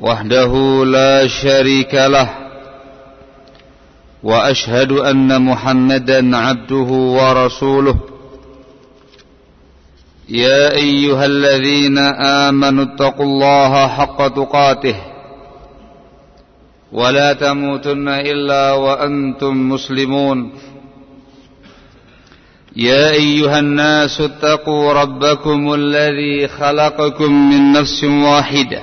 وحده لا شريك له وأشهد أن محمدا عبده ورسوله. يا أيها الذين آمنوا اتقوا الله حق تقاته ولا تموتن إلا وأنتم مسلمون. يا أيها الناس اتقوا ربكم الذي خلقكم من نفس واحدة.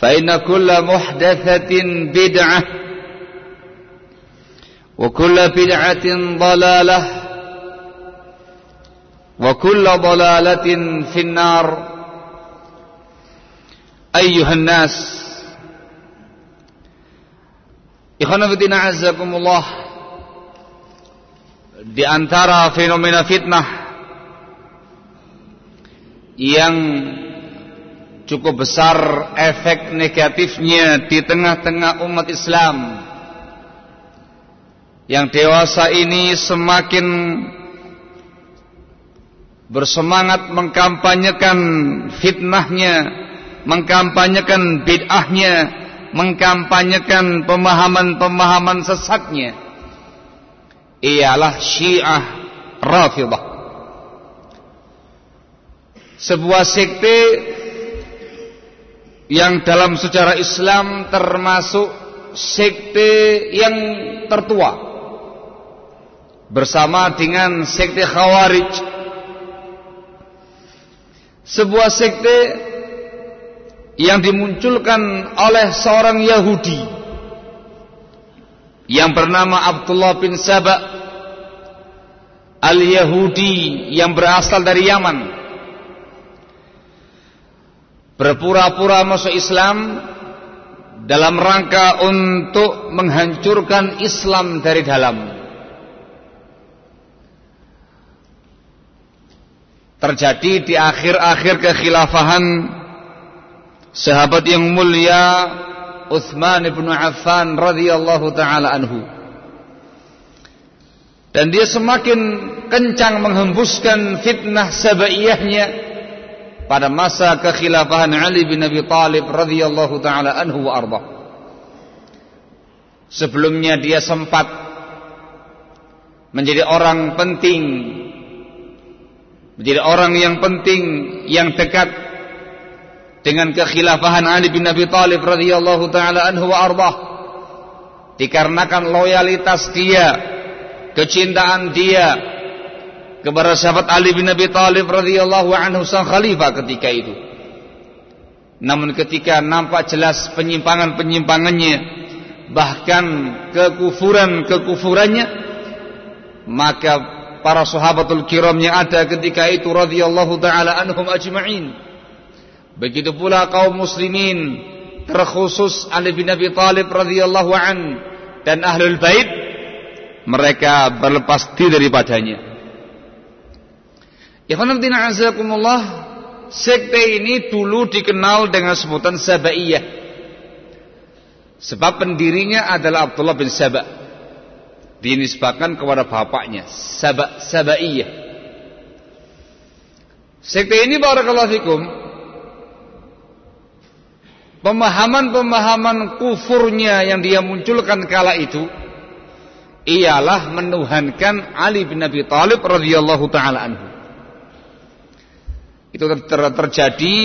فإن كل محدثة بدعة وكل بدعة ضلالة وكل ضلالة في النار. أيها الناس Ikhwan fillah azakumullah di antara fenomena fitnah yang cukup besar efek negatifnya di tengah-tengah umat Islam. Yang dewasa ini semakin bersemangat mengkampanyekan fitnahnya, mengkampanyekan bid'ahnya, mengkampanyekan pemahaman-pemahaman sesatnya. Ialah Syiah Rafidah. Sebuah sekte yang dalam sejarah Islam termasuk sekte yang tertua. Bersama dengan sekte Khawarij. Sebuah sekte yang dimunculkan oleh seorang Yahudi. Yang bernama Abdullah bin Saba al-Yahudi yang berasal dari Yaman berpura-pura masuk Islam dalam rangka untuk menghancurkan Islam dari dalam. Terjadi di akhir-akhir kekhilafahan sahabat yang mulia Uthman bin Affan radhiyallahu taala anhu. Dan dia semakin kencang menghembuskan fitnah sabaiyahnya pada masa kekhilafahan Ali bin Abi Talib radhiyallahu taala anhu wa arba. Sebelumnya dia sempat menjadi orang penting menjadi orang yang penting yang dekat dengan kekhilafahan Ali bin Abi Talib radhiyallahu taala anhu wa arba. Dikarenakan loyalitas dia, kecintaan dia kepada sahabat Ali bin Abi Thalib radhiyallahu anhu sang khalifah ketika itu. Namun ketika nampak jelas penyimpangan-penyimpangannya bahkan kekufuran-kekufurannya maka para sahabatul kiram yang ada ketika itu radhiyallahu taala anhum ajma'in begitu pula kaum muslimin terkhusus Ali bin Abi Thalib radhiyallahu an dan ahlul bait mereka berlepas diri daripadanya Ikhwanabdina azakumullah sekte ini dulu dikenal dengan sebutan Sabaiyah. Sebab pendirinya adalah Abdullah bin Sabah. Dinisbahkan kepada bapaknya, Sabah Sabaiyah. Sekte ini barakallahu fikum pemahaman-pemahaman kufurnya yang dia munculkan kala itu ialah menuhankan Ali bin Abi Thalib radhiyallahu taala anhu. Itu ter ter terjadi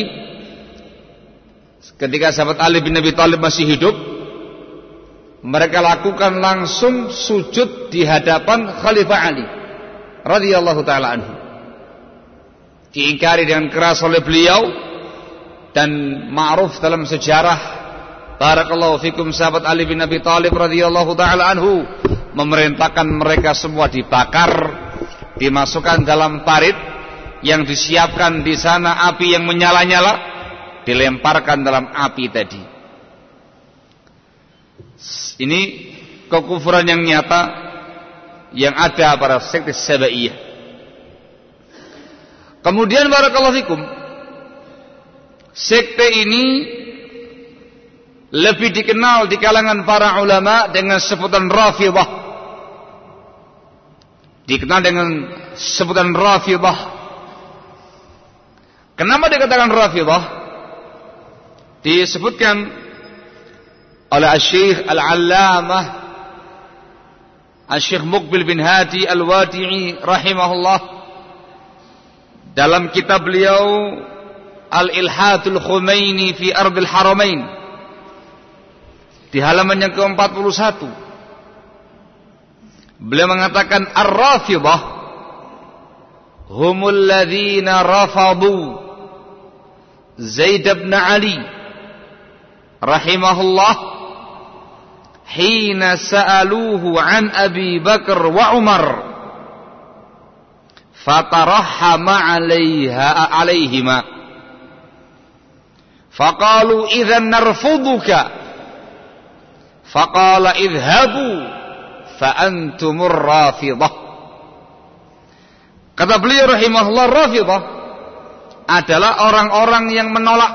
ketika sahabat Ali bin Abi Thalib masih hidup. Mereka lakukan langsung sujud di hadapan Khalifah Ali radhiyallahu taala anhu. Diingkari dengan keras oleh beliau dan ma'ruf dalam sejarah Barakallahu fikum sahabat Ali bin Abi Thalib radhiyallahu taala anhu memerintahkan mereka semua dibakar, dimasukkan dalam parit yang disiapkan di sana api yang menyala-nyala dilemparkan dalam api tadi. Ini kekufuran yang nyata yang ada pada sekte Sabaiyah. Kemudian barakallahu fikum sekte ini lebih dikenal di kalangan para ulama dengan sebutan Rafidah. Dikenal dengan sebutan Rafidah. Kenapa dikatakan Rafidah? Disebutkan oleh Syekh Al-Allamah Syekh Muqbil bin Hadi Al-Wadi'i rahimahullah dalam kitab beliau Al-Ilhatul Khumaini fi Ardil Haramain di halaman yang ke-41 beliau mengatakan ar-rafidah humul ladzina rafadu Zaid bin Ali rahimahullah hina sa'aluhu an Abi Bakar wa Umar fatarahama 'alaiha 'alaihima faqalu idhan narfuduka Faqala idhabu fa antumur rafidah. Kata beliau rahimahullah rafidah adalah orang-orang yang menolak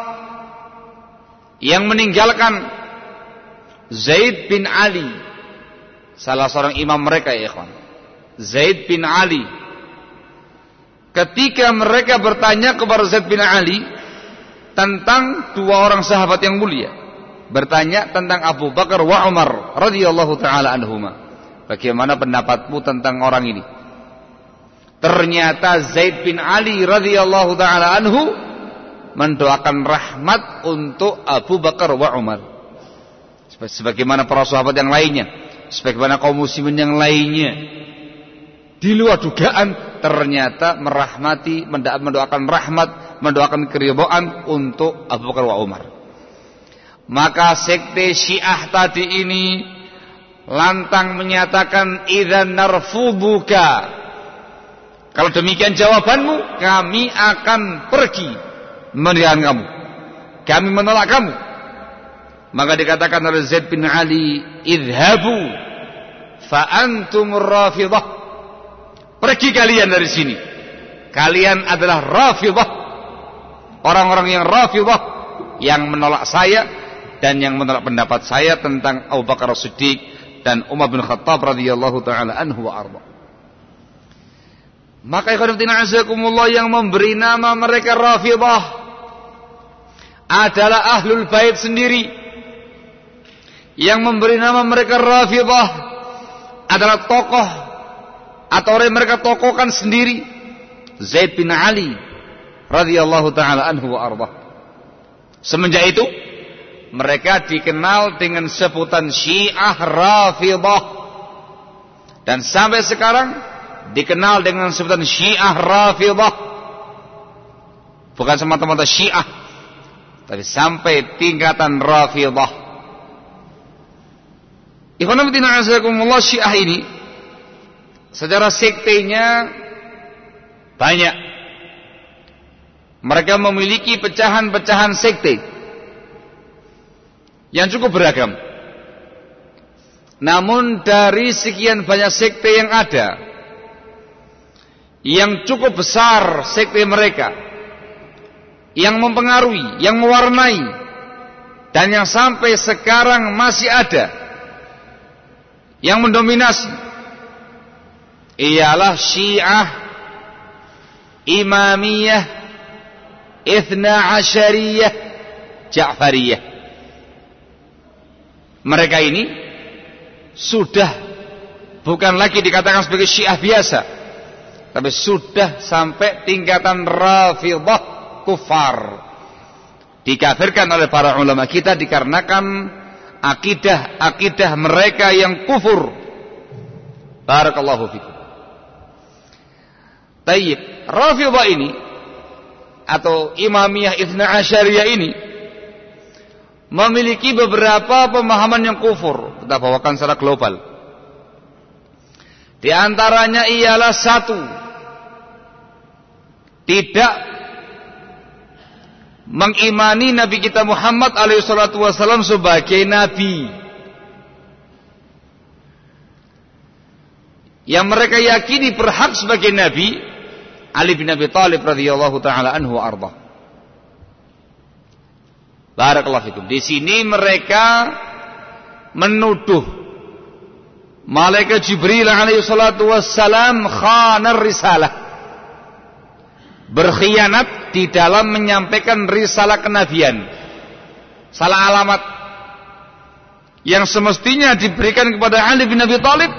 yang meninggalkan Zaid bin Ali salah seorang imam mereka ya ikhwan Zaid bin Ali ketika mereka bertanya kepada Zaid bin Ali tentang dua orang sahabat yang mulia bertanya tentang Abu Bakar wa Umar radhiyallahu taala anhuma. Bagaimana pendapatmu tentang orang ini? Ternyata Zaid bin Ali radhiyallahu taala anhu mendoakan rahmat untuk Abu Bakar wa Umar. Sebagaimana para sahabat yang lainnya, sebagaimana kaum muslimin yang lainnya. Di luar dugaan ternyata merahmati, mendoakan rahmat, mendoakan keridhaan untuk Abu Bakar wa Umar. Maka sekte Syiah tadi ini lantang menyatakan idzan narfubuka. Kalau demikian jawabanmu, kami akan pergi meninggalkan kamu. Kami menolak kamu. Maka dikatakan oleh Zaid bin Ali, "Idhabu fa antum rafidah." Pergi kalian dari sini. Kalian adalah rafidah. Orang-orang yang rafidah yang menolak saya dan yang menolak pendapat saya tentang Abu Bakar Siddiq dan Umar bin Khattab radhiyallahu taala anhu wa arba. Maka ikhwatina azakumullah yang memberi nama mereka Rafidah adalah Ahlul Bait sendiri. Yang memberi nama mereka Rafidah adalah tokoh atau orang mereka tokohkan sendiri Zaid bin Ali radhiyallahu taala anhu wa arba. Semenjak itu mereka dikenal dengan sebutan Syiah Rafidah dan sampai sekarang dikenal dengan sebutan Syiah Rafidah. Bukan semata-mata Syiah tapi sampai tingkatan Rafidah. Ikhwanabdina azakumullah Syiah ini secara sektenya banyak. Mereka memiliki pecahan-pecahan sekte yang cukup beragam. Namun dari sekian banyak sekte yang ada, yang cukup besar sekte mereka yang mempengaruhi, yang mewarnai dan yang sampai sekarang masih ada yang mendominasi ialah Syiah Imamiyah Ithna Asyariyah Ja'fariyah. Mereka ini sudah bukan lagi dikatakan sebagai Syiah biasa tapi sudah sampai tingkatan Rafidah kufar. Dikafirkan oleh para ulama kita dikarenakan akidah-akidah mereka yang kufur. Barakallahu fikum. Tayyib, Rafidah ini atau Imamiyah Ibn Asyariyah ini memiliki beberapa pemahaman yang kufur. Kita bawakan secara global. Di antaranya ialah satu, tidak mengimani Nabi kita Muhammad alaihissalatu wassalam sebagai Nabi. Yang mereka yakini berhak sebagai Nabi Ali bin Abi Thalib radhiyallahu taala anhu arba. Barakallahu fikum. Di sini mereka menuduh Malaikat Jibril alaihi salatu wassalam khanar risalah berkhianat di dalam menyampaikan risalah kenabian. Salah alamat yang semestinya diberikan kepada Ali bin Abi Thalib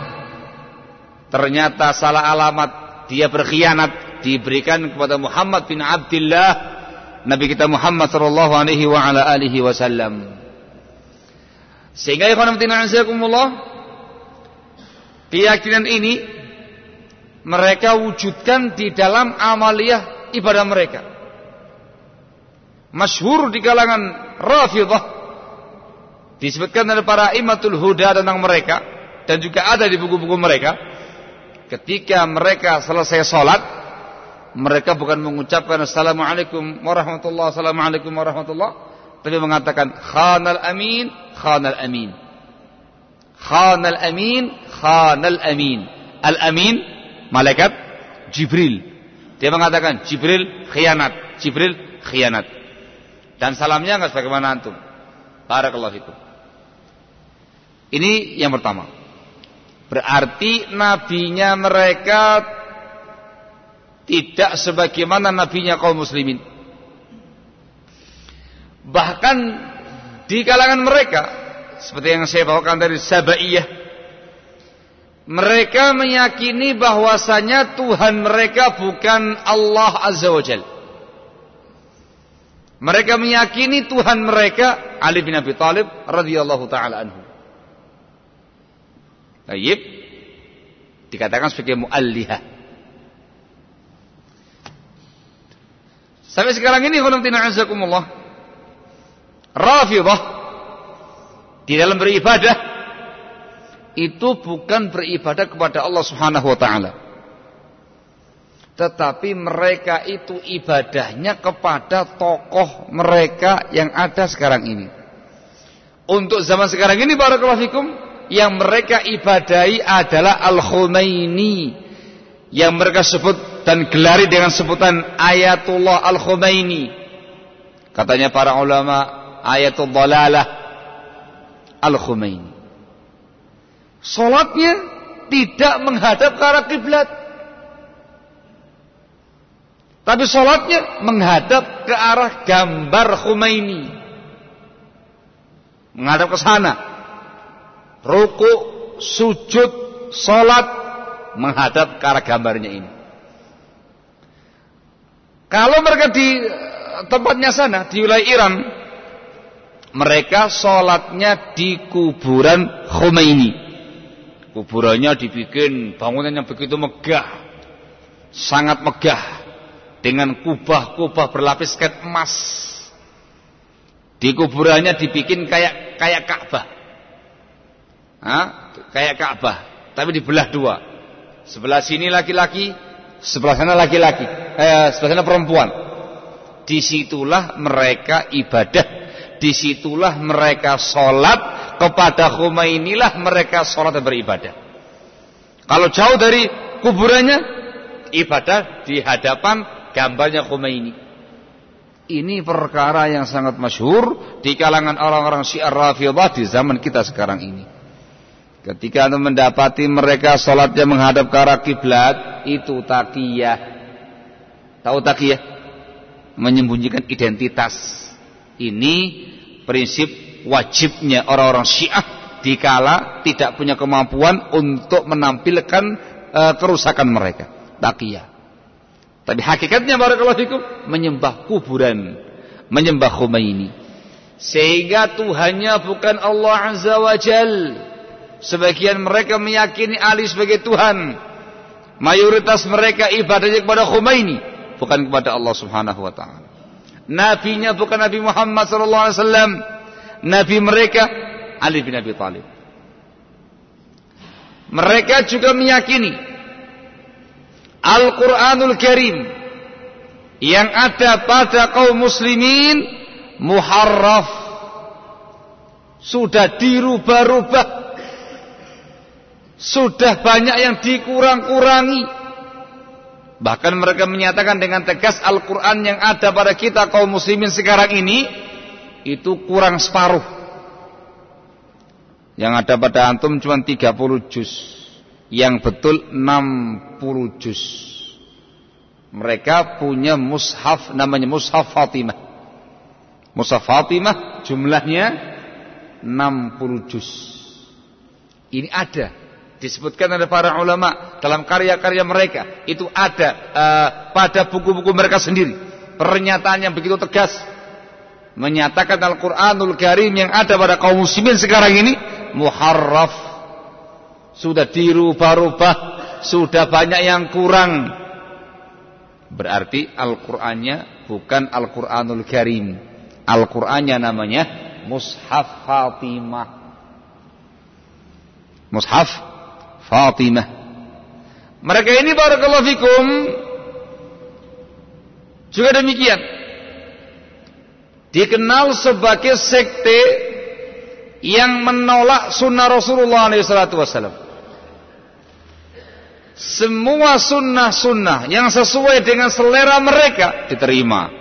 ternyata salah alamat dia berkhianat diberikan kepada Muhammad bin Abdullah Nabi kita Muhammad sallallahu alaihi wa ala alihi wasallam. Sehingga ikhwan keyakinan ini mereka wujudkan di dalam amaliyah ibadah mereka. Masyhur di kalangan Rafidah disebutkan oleh para imatul huda tentang mereka dan juga ada di buku-buku mereka. Ketika mereka selesai sholat mereka bukan mengucapkan assalamualaikum warahmatullah assalamualaikum warahmatullah tapi mengatakan khanal amin khanal amin. Khanal amin khanal amin. Al amin malaikat Jibril dia mengatakan Jibril khianat, Jibril khianat. Dan salamnya enggak sebagaimana antum. Barakallahu fikum. Ini yang pertama. Berarti nabinya mereka tidak sebagaimana nabinya kaum muslimin. Bahkan di kalangan mereka seperti yang saya bawakan dari Sabaiyah mereka meyakini bahwasanya Tuhan mereka bukan Allah Azza wa Jal. Mereka meyakini Tuhan mereka Ali bin Abi Thalib radhiyallahu taala anhu. Tayyib dikatakan sebagai mualliha. Sampai sekarang ini. Rafidah di dalam beribadah itu bukan beribadah kepada Allah Subhanahu wa taala. Tetapi mereka itu ibadahnya kepada tokoh mereka yang ada sekarang ini. Untuk zaman sekarang ini barakallahu fikum yang mereka ibadahi adalah Al-Khumaini yang mereka sebut dan gelari dengan sebutan Ayatullah Al-Khumaini. Katanya para ulama Ayatul Dalalah Al-Khumaini. Sholatnya tidak menghadap ke arah kiblat. Tapi sholatnya menghadap ke arah gambar Khomeini. Menghadap ke sana. Ruku, sujud, sholat menghadap ke arah gambarnya ini. Kalau mereka di tempatnya sana, di wilayah Iran, mereka sholatnya di kuburan Khomeini. Kuburannya dibikin bangunan yang begitu megah. Sangat megah. Dengan kubah-kubah berlapis kat emas. Di kuburannya dibikin kayak kayak Ka'bah. Kayak Ka'bah, tapi dibelah dua. Sebelah sini laki-laki, sebelah sana laki-laki. Eh, sebelah sana perempuan. Di situlah mereka ibadah. Di situlah mereka sholat kepada Khomeinilah mereka sholat dan beribadah. Kalau jauh dari kuburannya, ibadah di hadapan gambarnya Khomeini. Ini perkara yang sangat masyhur di kalangan orang-orang Syiah Rafidhah di zaman kita sekarang ini. Ketika anda mendapati mereka sholatnya menghadap ke arah kiblat, itu takiyah. Tahu takiyah? Menyembunyikan identitas. Ini prinsip wajibnya orang-orang Syiah dikala tidak punya kemampuan untuk menampilkan uh, kerusakan mereka. Takiyah. Tapi hakikatnya barakallahu fikum menyembah kuburan, menyembah Khomeini. Sehingga Tuhannya bukan Allah Azza wa Jalla Sebagian mereka meyakini Ali sebagai Tuhan. Mayoritas mereka ibadahnya kepada Khomeini, bukan kepada Allah Subhanahu wa taala. Nabinya bukan Nabi Muhammad sallallahu alaihi wasallam. Nabi mereka Ali bin Abi Thalib. Mereka juga meyakini Al-Qur'anul Karim yang ada pada kaum muslimin muharraf sudah dirubah-rubah sudah banyak yang dikurang-kurangi. Bahkan mereka menyatakan dengan tegas Al-Quran yang ada pada kita kaum muslimin sekarang ini itu kurang separuh. Yang ada pada antum cuma 30 juz. Yang betul 60 juz. Mereka punya mushaf namanya mushaf Fatimah. Mushaf Fatimah jumlahnya 60 juz. Ini ada disebutkan oleh para ulama dalam karya-karya mereka itu ada uh, pada buku-buku mereka sendiri. Pernyataan yang begitu tegas. Menyatakan Al-Qur'anul Karim yang ada pada kaum muslimin sekarang ini muharraf. Sudah dirubah-rubah sudah banyak yang kurang. Berarti Al-Qur'annya bukan Al-Qur'anul Karim. Al-Qur'annya namanya Mushaf Fatimah. Mushaf Fatimah. Mereka ini barakallahu fikum juga demikian. Dikenal sebagai sekte yang menolak sunnah Rasulullah SAW. Semua sunnah-sunnah yang sesuai dengan selera mereka diterima.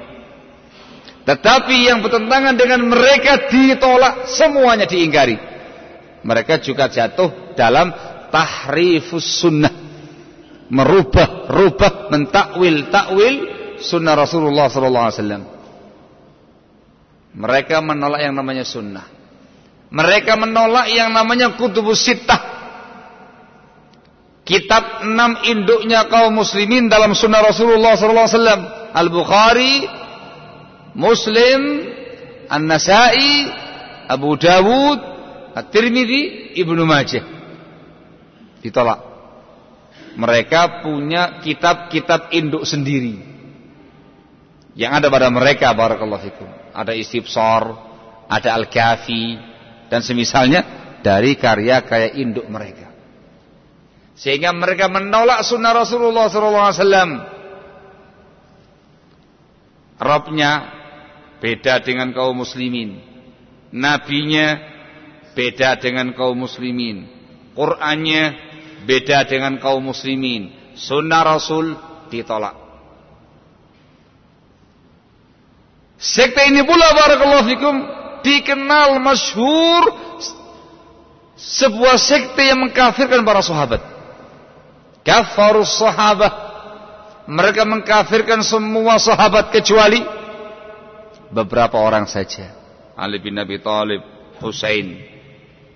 Tetapi yang bertentangan dengan mereka ditolak, semuanya diingkari. Mereka juga jatuh dalam tahrifus sunnah. Merubah-rubah mentakwil takwil sunnah Rasulullah sallallahu alaihi wasallam. Mereka menolak yang namanya sunnah. Mereka menolak yang namanya kutubus sittah. Kitab enam induknya kaum muslimin dalam sunnah Rasulullah sallallahu alaihi wasallam. Al-Bukhari Muslim An-Nasai Abu Dawud At-Tirmidzi Ibnu Majah ditolak. Mereka punya kitab-kitab induk sendiri. Yang ada pada mereka barakallahu fikum. Ada Istibsar, ada Al-Kafi dan semisalnya dari karya-karya induk mereka. Sehingga mereka menolak sunnah Rasulullah SAW. Robnya beda dengan kaum muslimin. Nabinya beda dengan kaum muslimin. Qur'annya beda dengan kaum muslimin. Sunnah Rasul ditolak. Sekte ini pula barakallahu fikum dikenal masyhur sebuah sekte yang mengkafirkan para sahabat. Kafarus sahabat. Mereka mengkafirkan semua sahabat kecuali beberapa orang saja. Ali bin Abi Thalib, Husain,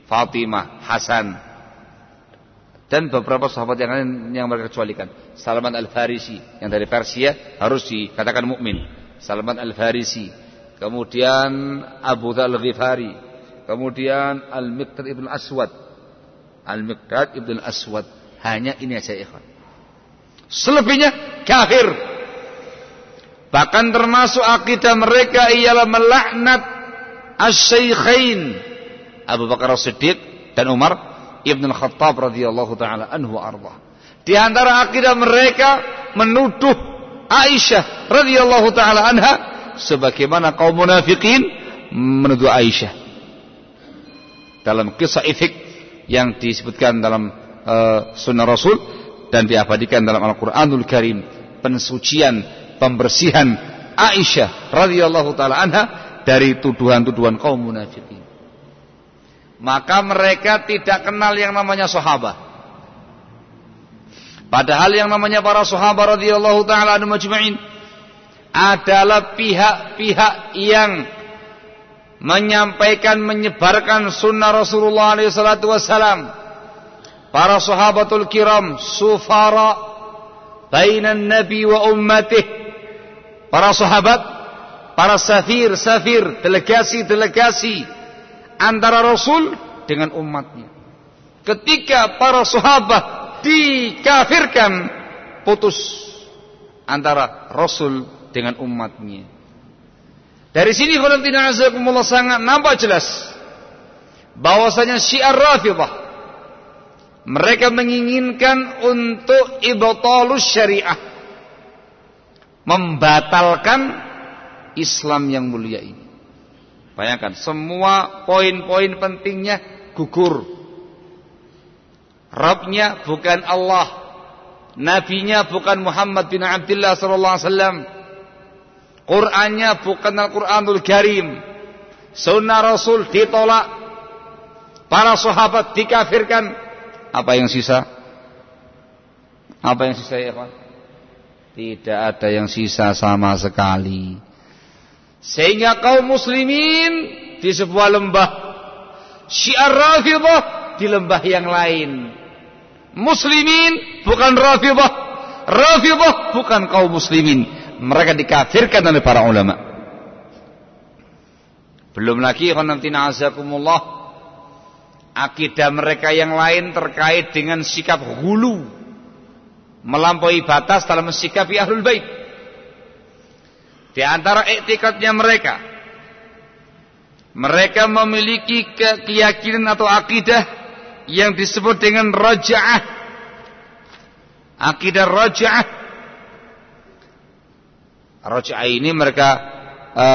Fatimah, Hasan, dan beberapa sahabat yang lain yang mereka kecualikan. Salman Al-Farisi yang dari Persia harus dikatakan mukmin. Salman Al-Farisi, kemudian Abu Dhal Ghifari, kemudian Al-Miqdad Ibn Aswad. Al-Miqdad Ibn Aswad. Hanya ini aja ikhwan. Selebihnya kafir. Bahkan termasuk akidah mereka ialah melaknat as-syaikhain Abu Bakar As-Siddiq dan Umar Ibn Khattab radhiyallahu taala anhu arba. Di antara akidah mereka menuduh Aisyah radhiyallahu taala anha sebagaimana kaum munafikin menuduh Aisyah. Dalam kisah ifik yang disebutkan dalam uh, sunnah Rasul dan diabadikan dalam Al-Qur'anul Karim, pensucian, pembersihan Aisyah radhiyallahu taala anha dari tuduhan-tuduhan kaum munafikin. Maka mereka tidak kenal yang namanya sahabat. Padahal yang namanya para sahabat radhiyallahu taala anhum majma'in adalah pihak-pihak yang menyampaikan menyebarkan sunnah Rasulullah SAW. Para sahabatul kiram sufara bainan nabi wa ummatih. Para sahabat, para safir-safir, delegasi-delegasi antara Rasul dengan umatnya. Ketika para sahabat dikafirkan, putus antara Rasul dengan umatnya. Dari sini Khulatina Azakumullah sangat nampak jelas bahwasanya Syiar Rafidah mereka menginginkan untuk ibtalus syariah membatalkan Islam yang mulia ini. Bayangkan semua poin-poin pentingnya gugur. Rabbnya bukan Allah, nabinya bukan Muhammad bin Abdullah sallallahu alaihi wasallam Qur'annya bukan Al-Quranul Karim. Sunnah Rasul ditolak. Para sahabat dikafirkan. Apa yang sisa? Apa yang sisa ya Pak? Tidak ada yang sisa sama sekali. Sehingga kaum muslimin di sebuah lembah. Syiar Rafidah di lembah yang lain. Muslimin bukan Rafidah. Rafidah bukan kaum muslimin mereka dikafirkan oleh para ulama. Belum lagi khonamtina azakumullah akidah mereka yang lain terkait dengan sikap hulu melampaui batas dalam sikapi ahlul bait. Di antara etikatnya mereka mereka memiliki keyakinan atau akidah yang disebut dengan raja'ah. Akidah raja'ah Roj'ah ini mereka e,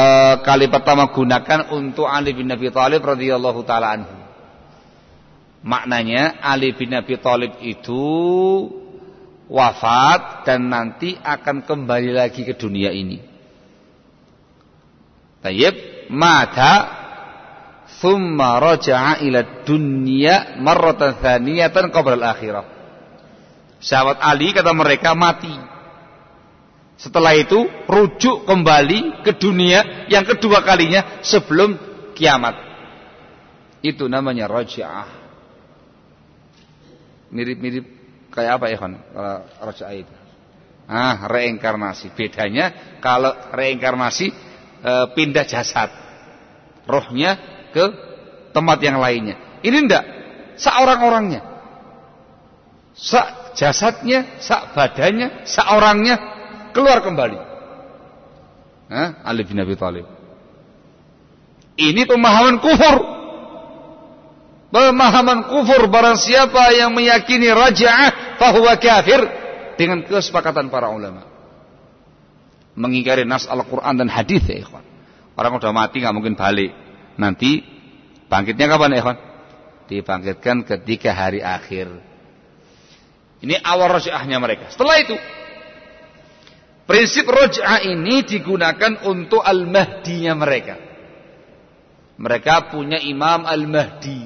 kali pertama gunakan untuk Ali bin Abi Thalib radhiyallahu taala anhu. Maknanya Ali bin Abi Thalib itu wafat dan nanti akan kembali lagi ke dunia ini. Tayyib mata thumma raja'a ila dunya marratan thaniyatan qabla al-akhirah. Sahabat Ali kata mereka mati setelah itu rujuk kembali ke dunia yang kedua kalinya sebelum kiamat. Itu namanya raja'ah. Mirip-mirip kayak apa ya raja'ah itu? Ah, reinkarnasi. Bedanya kalau reinkarnasi e, pindah jasad. Rohnya ke tempat yang lainnya. Ini ndak seorang-orangnya. Sak jasadnya, sak badannya, seorangnya keluar kembali. Hah? Ali bin Abi Thalib. Ini pemahaman kufur. Pemahaman kufur barang siapa yang meyakini raja'ah fahuwa kafir dengan kesepakatan para ulama. Mengingkari nas Al-Qur'an dan hadis ya ikhwan. Orang udah mati nggak mungkin balik. Nanti bangkitnya kapan ya ikhwan? Dibangkitkan ketika hari akhir. Ini awal raja'ahnya mereka. Setelah itu Prinsip roj'ah ini digunakan untuk al-mahdinya mereka. Mereka punya Imam al-mahdi.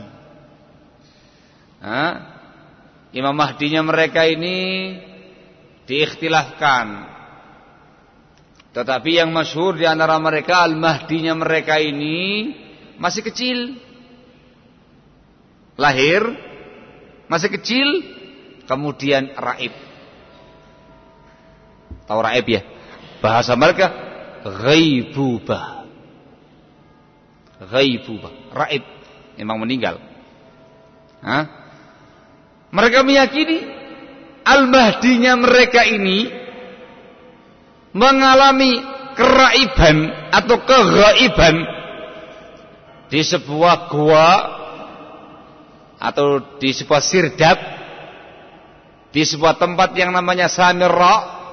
Nah, Imam mahdinya mereka ini diikhtilafkan. Tetapi yang masyhur di antara mereka al-mahdinya mereka ini masih kecil. Lahir masih kecil, kemudian raib Tahu raib ya? Bahasa mereka ghaibubah. Ghaibubah. Raib. Memang meninggal. Hah? Mereka meyakini Al-Mahdinya mereka ini mengalami keraiban atau keghaiban di sebuah gua atau di sebuah sirdap di sebuah tempat yang namanya Samirra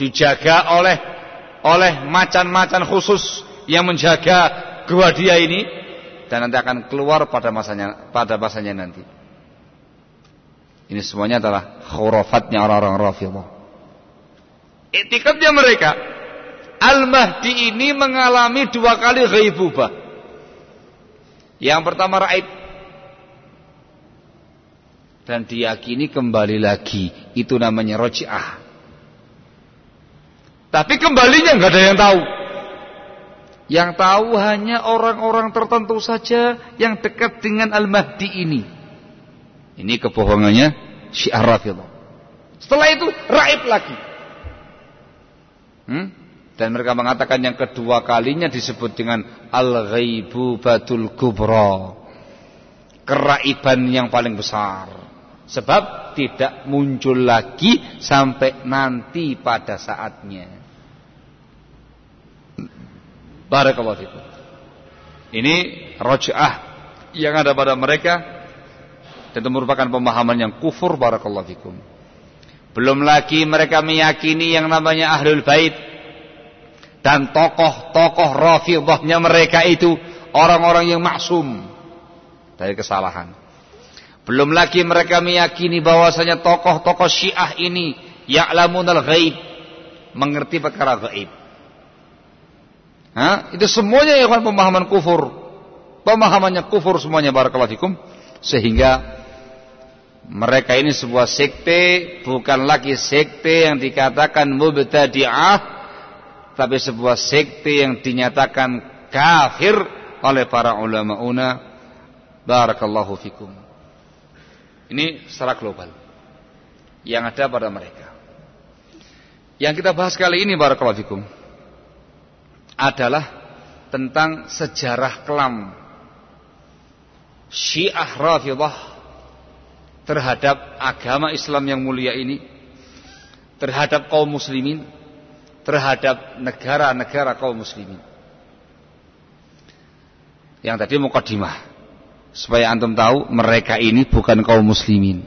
dijaga oleh oleh macan-macan khusus yang menjaga gua dia ini dan nanti akan keluar pada masanya pada masanya nanti. Ini semuanya adalah khurafatnya orang-orang Rafidhah. Etikatnya mereka Al-Mahdi ini mengalami dua kali ghaibubah. Yang pertama raib. Dan diyakini kembali lagi. Itu namanya roji'ah. Tapi kembalinya nggak ada yang tahu. Yang tahu hanya orang-orang tertentu saja yang dekat dengan Al-Mahdi ini. Ini kebohongannya Syiah Rafidah. Setelah itu raib lagi. Hmm? Dan mereka mengatakan yang kedua kalinya disebut dengan Al-Ghaibubatul Kubra. Keraiban yang paling besar. Sebab tidak muncul lagi sampai nanti pada saatnya. Barakallahu fikum. Ini roj'ah yang ada pada mereka dan itu merupakan pemahaman yang kufur barakallahu fikum. Belum lagi mereka meyakini yang namanya ahlul bait dan tokoh-tokoh rafidhahnya mereka itu orang-orang yang maksum dari kesalahan. Belum lagi mereka meyakini bahwasanya tokoh-tokoh Syiah ini ya'lamunal ghaib, mengerti perkara gaib. Hah? Itu semuanya ya pemahaman kufur. Pemahamannya kufur semuanya barakallahu fikum sehingga mereka ini sebuah sekte bukan lagi sekte yang dikatakan mubtadi'ah tapi sebuah sekte yang dinyatakan kafir oleh para ulama una barakallahu fikum. Ini secara global. Yang ada pada mereka. Yang kita bahas kali ini barakallahu fikum adalah tentang sejarah kelam Syiah Rafidah terhadap agama Islam yang mulia ini terhadap kaum muslimin terhadap negara-negara kaum muslimin. Yang tadi mukadimah supaya antum tahu mereka ini bukan kaum muslimin.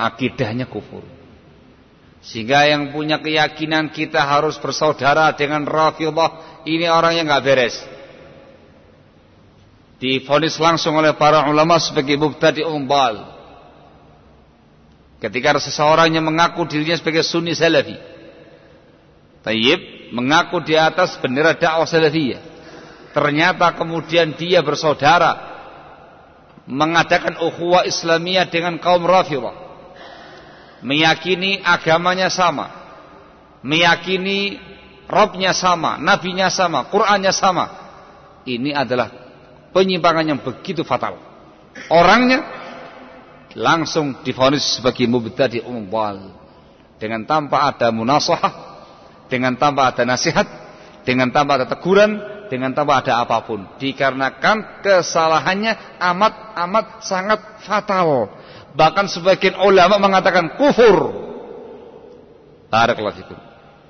Akidahnya kufur. Sehingga yang punya keyakinan kita harus bersaudara dengan Rafidah ini orang yang nggak beres. Difonis langsung oleh para ulama sebagai mubtadi umbal. Ketika seseorang yang mengaku dirinya sebagai sunni salafi Tayyib mengaku di atas bendera dakwah salafiyah. Ternyata kemudian dia bersaudara mengadakan ukhuwah Islamiyah dengan kaum Rafidhah. Meyakini agamanya sama. Meyakini Robnya sama, nabinya sama, Qurannya sama. Ini adalah penyimpangan yang begitu fatal. Orangnya langsung difonis sebagai mubtadi umum dengan tanpa ada munasahah dengan tanpa ada nasihat, dengan tanpa ada teguran, dengan tanpa ada apa pun. Dikarenakan kesalahannya amat-amat sangat fatal. Bahkan sebagian ulama mengatakan kufur. Barakallahu fikum.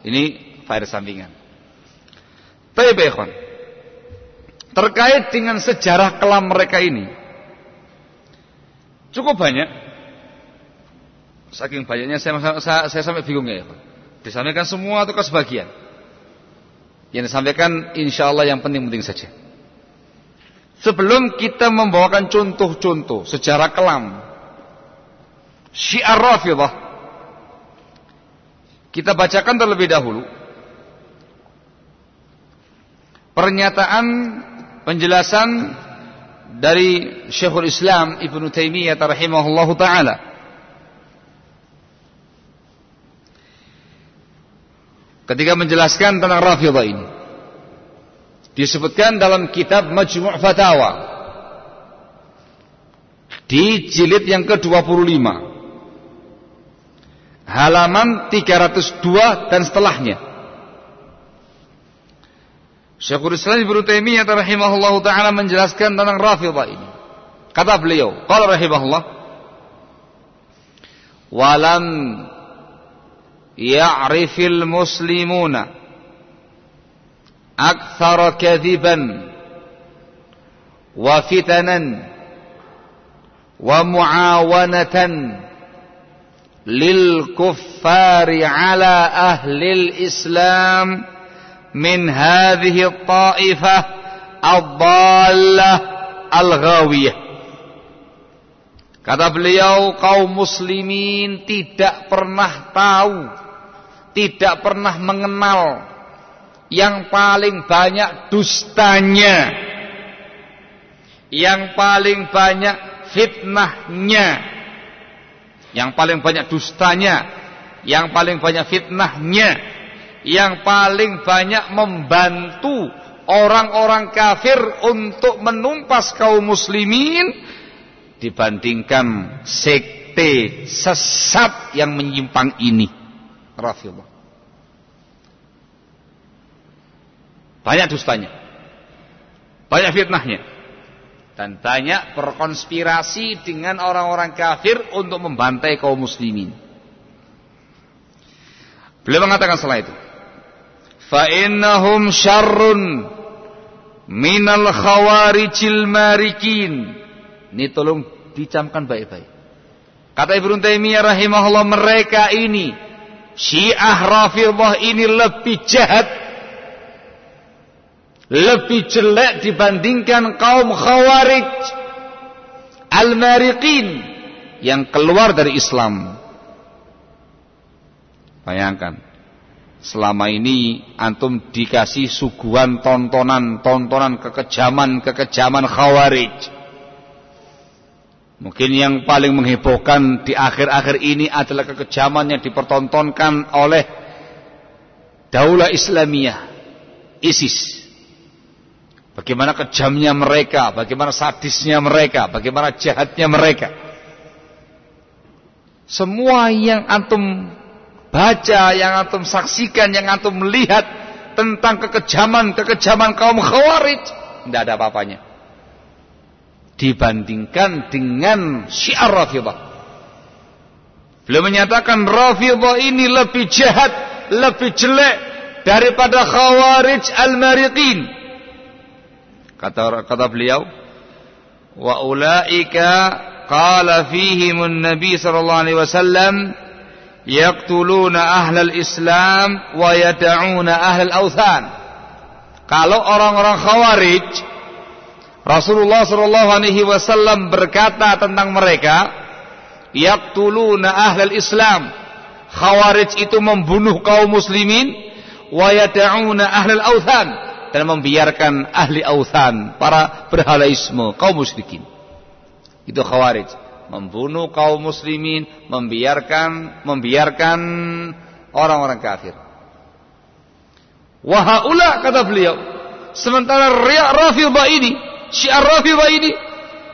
Ini faedah sampingan. Tapi. Terkait dengan sejarah kelam mereka ini. Cukup banyak. Saking banyaknya saya, saya, saya sampai bingung ya. Disampaikan semua atau sebagian? Yang disampaikan insya Allah yang penting-penting saja. Sebelum kita membawakan contoh-contoh sejarah kelam Syiar Rafidah Kita bacakan terlebih dahulu Pernyataan penjelasan dari Syekhul Islam Ibnu Taimiyah rahimahullahu taala ketika menjelaskan tentang Rafidah ini. Disebutkan dalam kitab Majmu' Fatawa di jilid yang ke-25 halaman 302 dan setelahnya. Syekhul Islam Ibnu Taimiyah rahimahullah taala menjelaskan tentang Rafidah ini. Kata beliau, qala rahimahullah walam يعرف المسلمون أكثر كذبا وفتنا ومعاونة للكفار على أهل الإسلام min هذه الطائفة الضالة الغاوية kata beliau kaum muslimin tidak pernah tahu tidak pernah mengenal yang paling banyak dustanya yang paling banyak fitnahnya yang paling banyak dustanya yang paling banyak fitnahnya yang paling banyak membantu orang-orang kafir untuk menumpas kaum muslimin dibandingkan sekte sesat yang menyimpang ini. Rafidhah. Banyak dustanya. Banyak fitnahnya. Dan banyak berkonspirasi dengan orang-orang kafir untuk membantai kaum muslimin. Beliau mengatakan setelah itu. Fa'innahum syarrun minal khawarijil marikin. Ini tolong dicamkan baik-baik. Kata Ibnu Taimiyah rahimahullah mereka ini Syiah Rafidhah ini lebih jahat lebih jelek dibandingkan kaum khawarij al-mariqin yang keluar dari Islam. Bayangkan, selama ini antum dikasih suguhan tontonan-tontonan kekejaman-kekejaman khawarij. Mungkin yang paling menghebohkan di akhir-akhir ini adalah kekejaman yang dipertontonkan oleh Daulah Islamiyah, ISIS. Bagaimana kejamnya mereka, bagaimana sadisnya mereka, bagaimana jahatnya mereka. Semua yang antum baca, yang antum saksikan, yang antum melihat tentang kekejaman-kekejaman kaum khawarij, tidak ada apa-apanya. Dibandingkan dengan syiar Rafidah. Beliau menyatakan Rafidah ini lebih jahat, lebih jelek daripada khawarij al-mariqin Kata kata beliau, wa ulaika qala fihim an-nabi sallallahu alaihi wasallam yaqtuluna ahlal islam wa yad'una ahlal authan. Kalau orang-orang khawarij Rasulullah sallallahu alaihi wasallam berkata tentang mereka yaqtuluna ahlal islam. Khawarij itu membunuh kaum muslimin wa yad'una ahlal authan dan membiarkan ahli authan, para berhalaisme, kaum musyrikin. Itu khawarij. Membunuh kaum muslimin, membiarkan membiarkan orang-orang kafir. Wahaula kata beliau. Sementara riak Rafidhah ini, syiar Rafidhah ini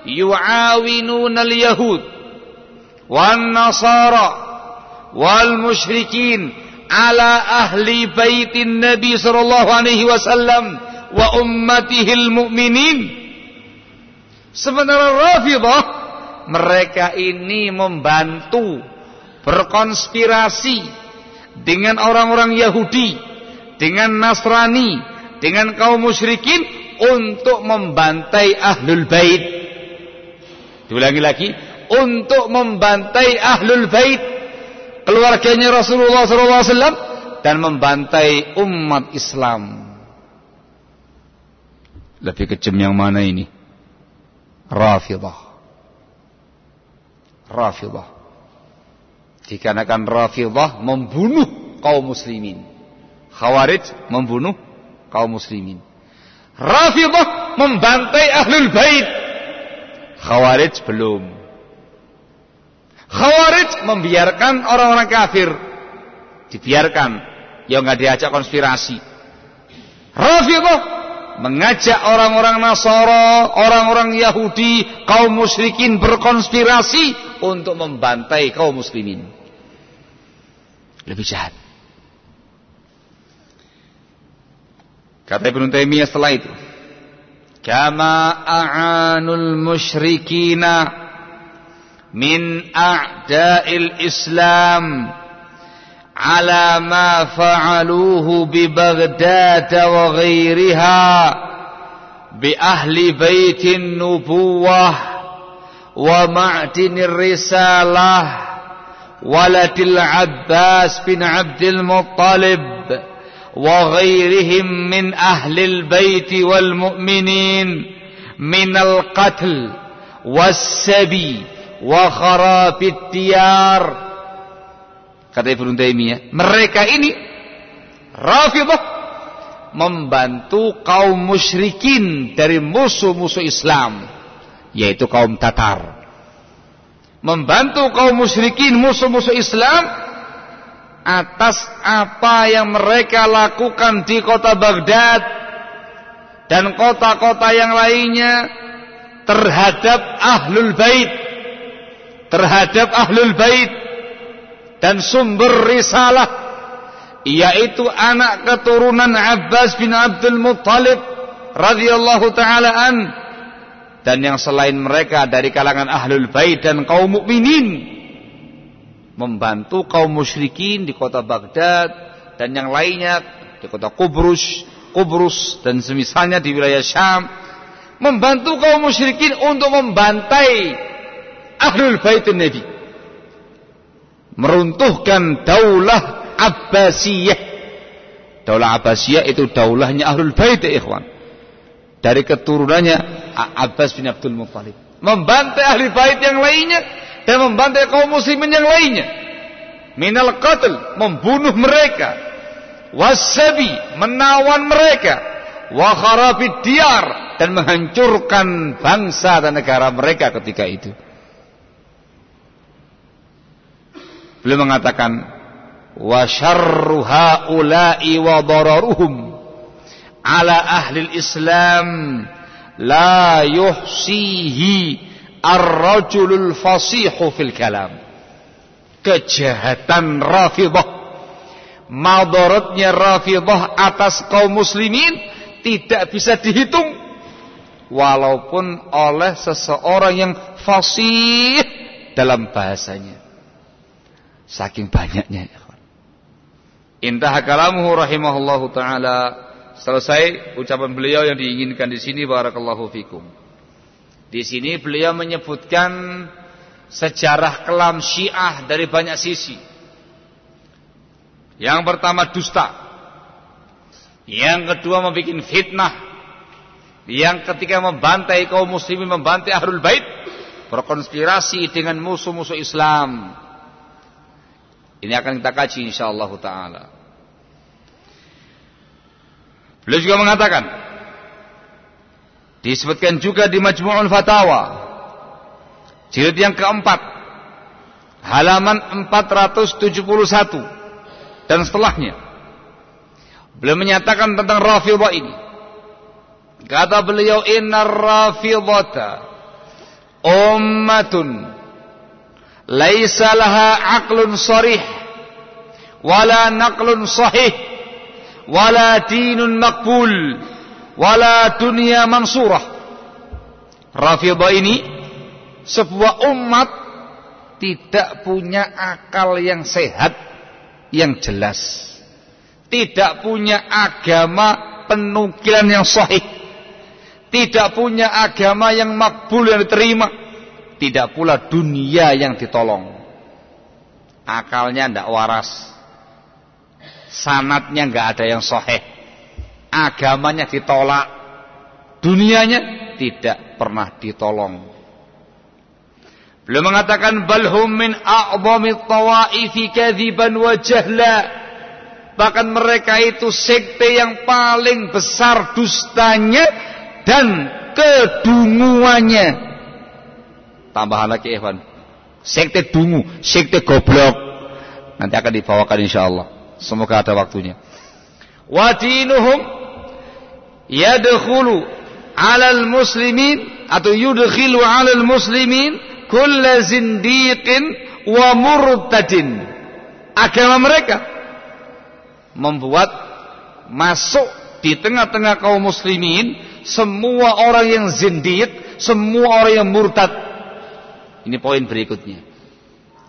yu'awinuna al-yahud wan nasara wal musyrikin ala ahli baitin Nabi sallallahu alaihi wasallam wa ummatihil mu'minin. Sebenarnya Rafidah mereka ini membantu berkonspirasi dengan orang-orang Yahudi, dengan Nasrani, dengan kaum musyrikin untuk membantai ahlul bait. Diulangi lagi, untuk membantai ahlul bait keluarganya Rasulullah SAW dan membantai umat Islam. Lebih kejam yang mana ini? Rafidah. Rafidah. Dikarenakan Rafidah membunuh kaum muslimin. Khawarij membunuh kaum muslimin. Rafidah membantai ahlul bait. Khawarij belum. Khawarij membiarkan orang-orang kafir. Dibiarkan. Ya nggak diajak konspirasi. Rafidah mengajak orang-orang Nasoro, orang-orang Yahudi, kaum musyrikin berkonspirasi untuk membantai kaum muslimin. Lebih jahat. Kata Ibnu Taimiyah setelah itu, kama a'anul musyrikina min a'da'il Islam على ما فعلوه ببغداد وغيرها بأهل بيت النبوة ومعدن الرسالة ولد العباس بن عبد المطلب وغيرهم من أهل البيت والمؤمنين من القتل والسبي kharabid diyar kata Ibnu Taimiyah mereka ini Rafidah membantu kaum musyrikin dari musuh-musuh Islam yaitu kaum Tatar. Membantu kaum musyrikin musuh-musuh Islam atas apa yang mereka lakukan di kota Baghdad dan kota-kota yang lainnya terhadap ahlul bait. Terhadap ahlul bait dan sumber risalah yaitu anak keturunan Abbas bin Abdul Muttalib radhiyallahu taala an. Dan yang selain mereka dari kalangan ahlul bait dan kaum mukminin membantu kaum musyrikin di kota Baghdad dan yang lainnya di kota Kubrus, Kubrus dan semisalnya di wilayah Syam membantu kaum musyrikin untuk membantai ahlul bait Nabi meruntuhkan daulah Abbasiyah. Daulah Abbasiyah itu daulahnya Ahlul Bait ya ikhwan. Dari keturunannya Abbas bin Abdul Muttalib. Membantai ahli bait yang lainnya dan membantai kaum muslimin yang lainnya. Minal qatl, membunuh mereka. Wasabi, menawan mereka. Wa kharabid diyar dan menghancurkan bangsa dan negara mereka ketika itu. Beliau mengatakan wa syarru haula'i wa dararuhum ala ahli islam la yuhsihi ar-rajulul fasihu fil kalam. Kejahatan rafidah madaratnya rafidah atas kaum muslimin tidak bisa dihitung. Walaupun oleh seseorang yang fasih dalam bahasanya saking banyaknya Intah kalamuhu rahimahullahu taala. Selesai ucapan beliau yang diinginkan di sini barakallahu fikum. Di sini beliau menyebutkan sejarah kelam Syiah dari banyak sisi. Yang pertama dusta. Yang kedua membuat fitnah. Yang ketiga membantai kaum muslimin, membantai ahlul bait, berkonspirasi dengan musuh-musuh Islam. Ini akan kita kaji insyaallah taala. Beliau juga mengatakan disebutkan juga di Majmu'ul Fatawa jilid yang keempat halaman 471 dan setelahnya beliau menyatakan tentang Rafidhah ini kata beliau innar Rafidhata ummatun laisa laha aqlun sarih wala naqlun sahih wala dinun makbul wala dunia mansurah. Rafidah ini sebuah umat tidak punya akal yang sehat yang jelas. Tidak punya agama penukilan yang sahih. Tidak punya agama yang makbul yang diterima tidak pula dunia yang ditolong. Akalnya tidak waras. Sanatnya nggak ada yang soheh agamanya ditolak. Dunianya tidak pernah ditolong. Beliau mengatakan balhum min a'zami tawaifi kadziban wa jahla. Bahkan mereka itu sekte yang paling besar dustanya dan kedunguannya tambahan lagi Evan sekte dungu sekte goblok nanti akan dibawakan insyaallah Semoga ada waktunya. Wa dinuhum yadkhulu 'alal muslimin atau yudkhilu 'alal muslimin kulla zindiqin wa murtadin. Agama mereka membuat masuk di tengah-tengah kaum muslimin semua orang yang zindiq, semua orang yang murtad. Ini poin berikutnya.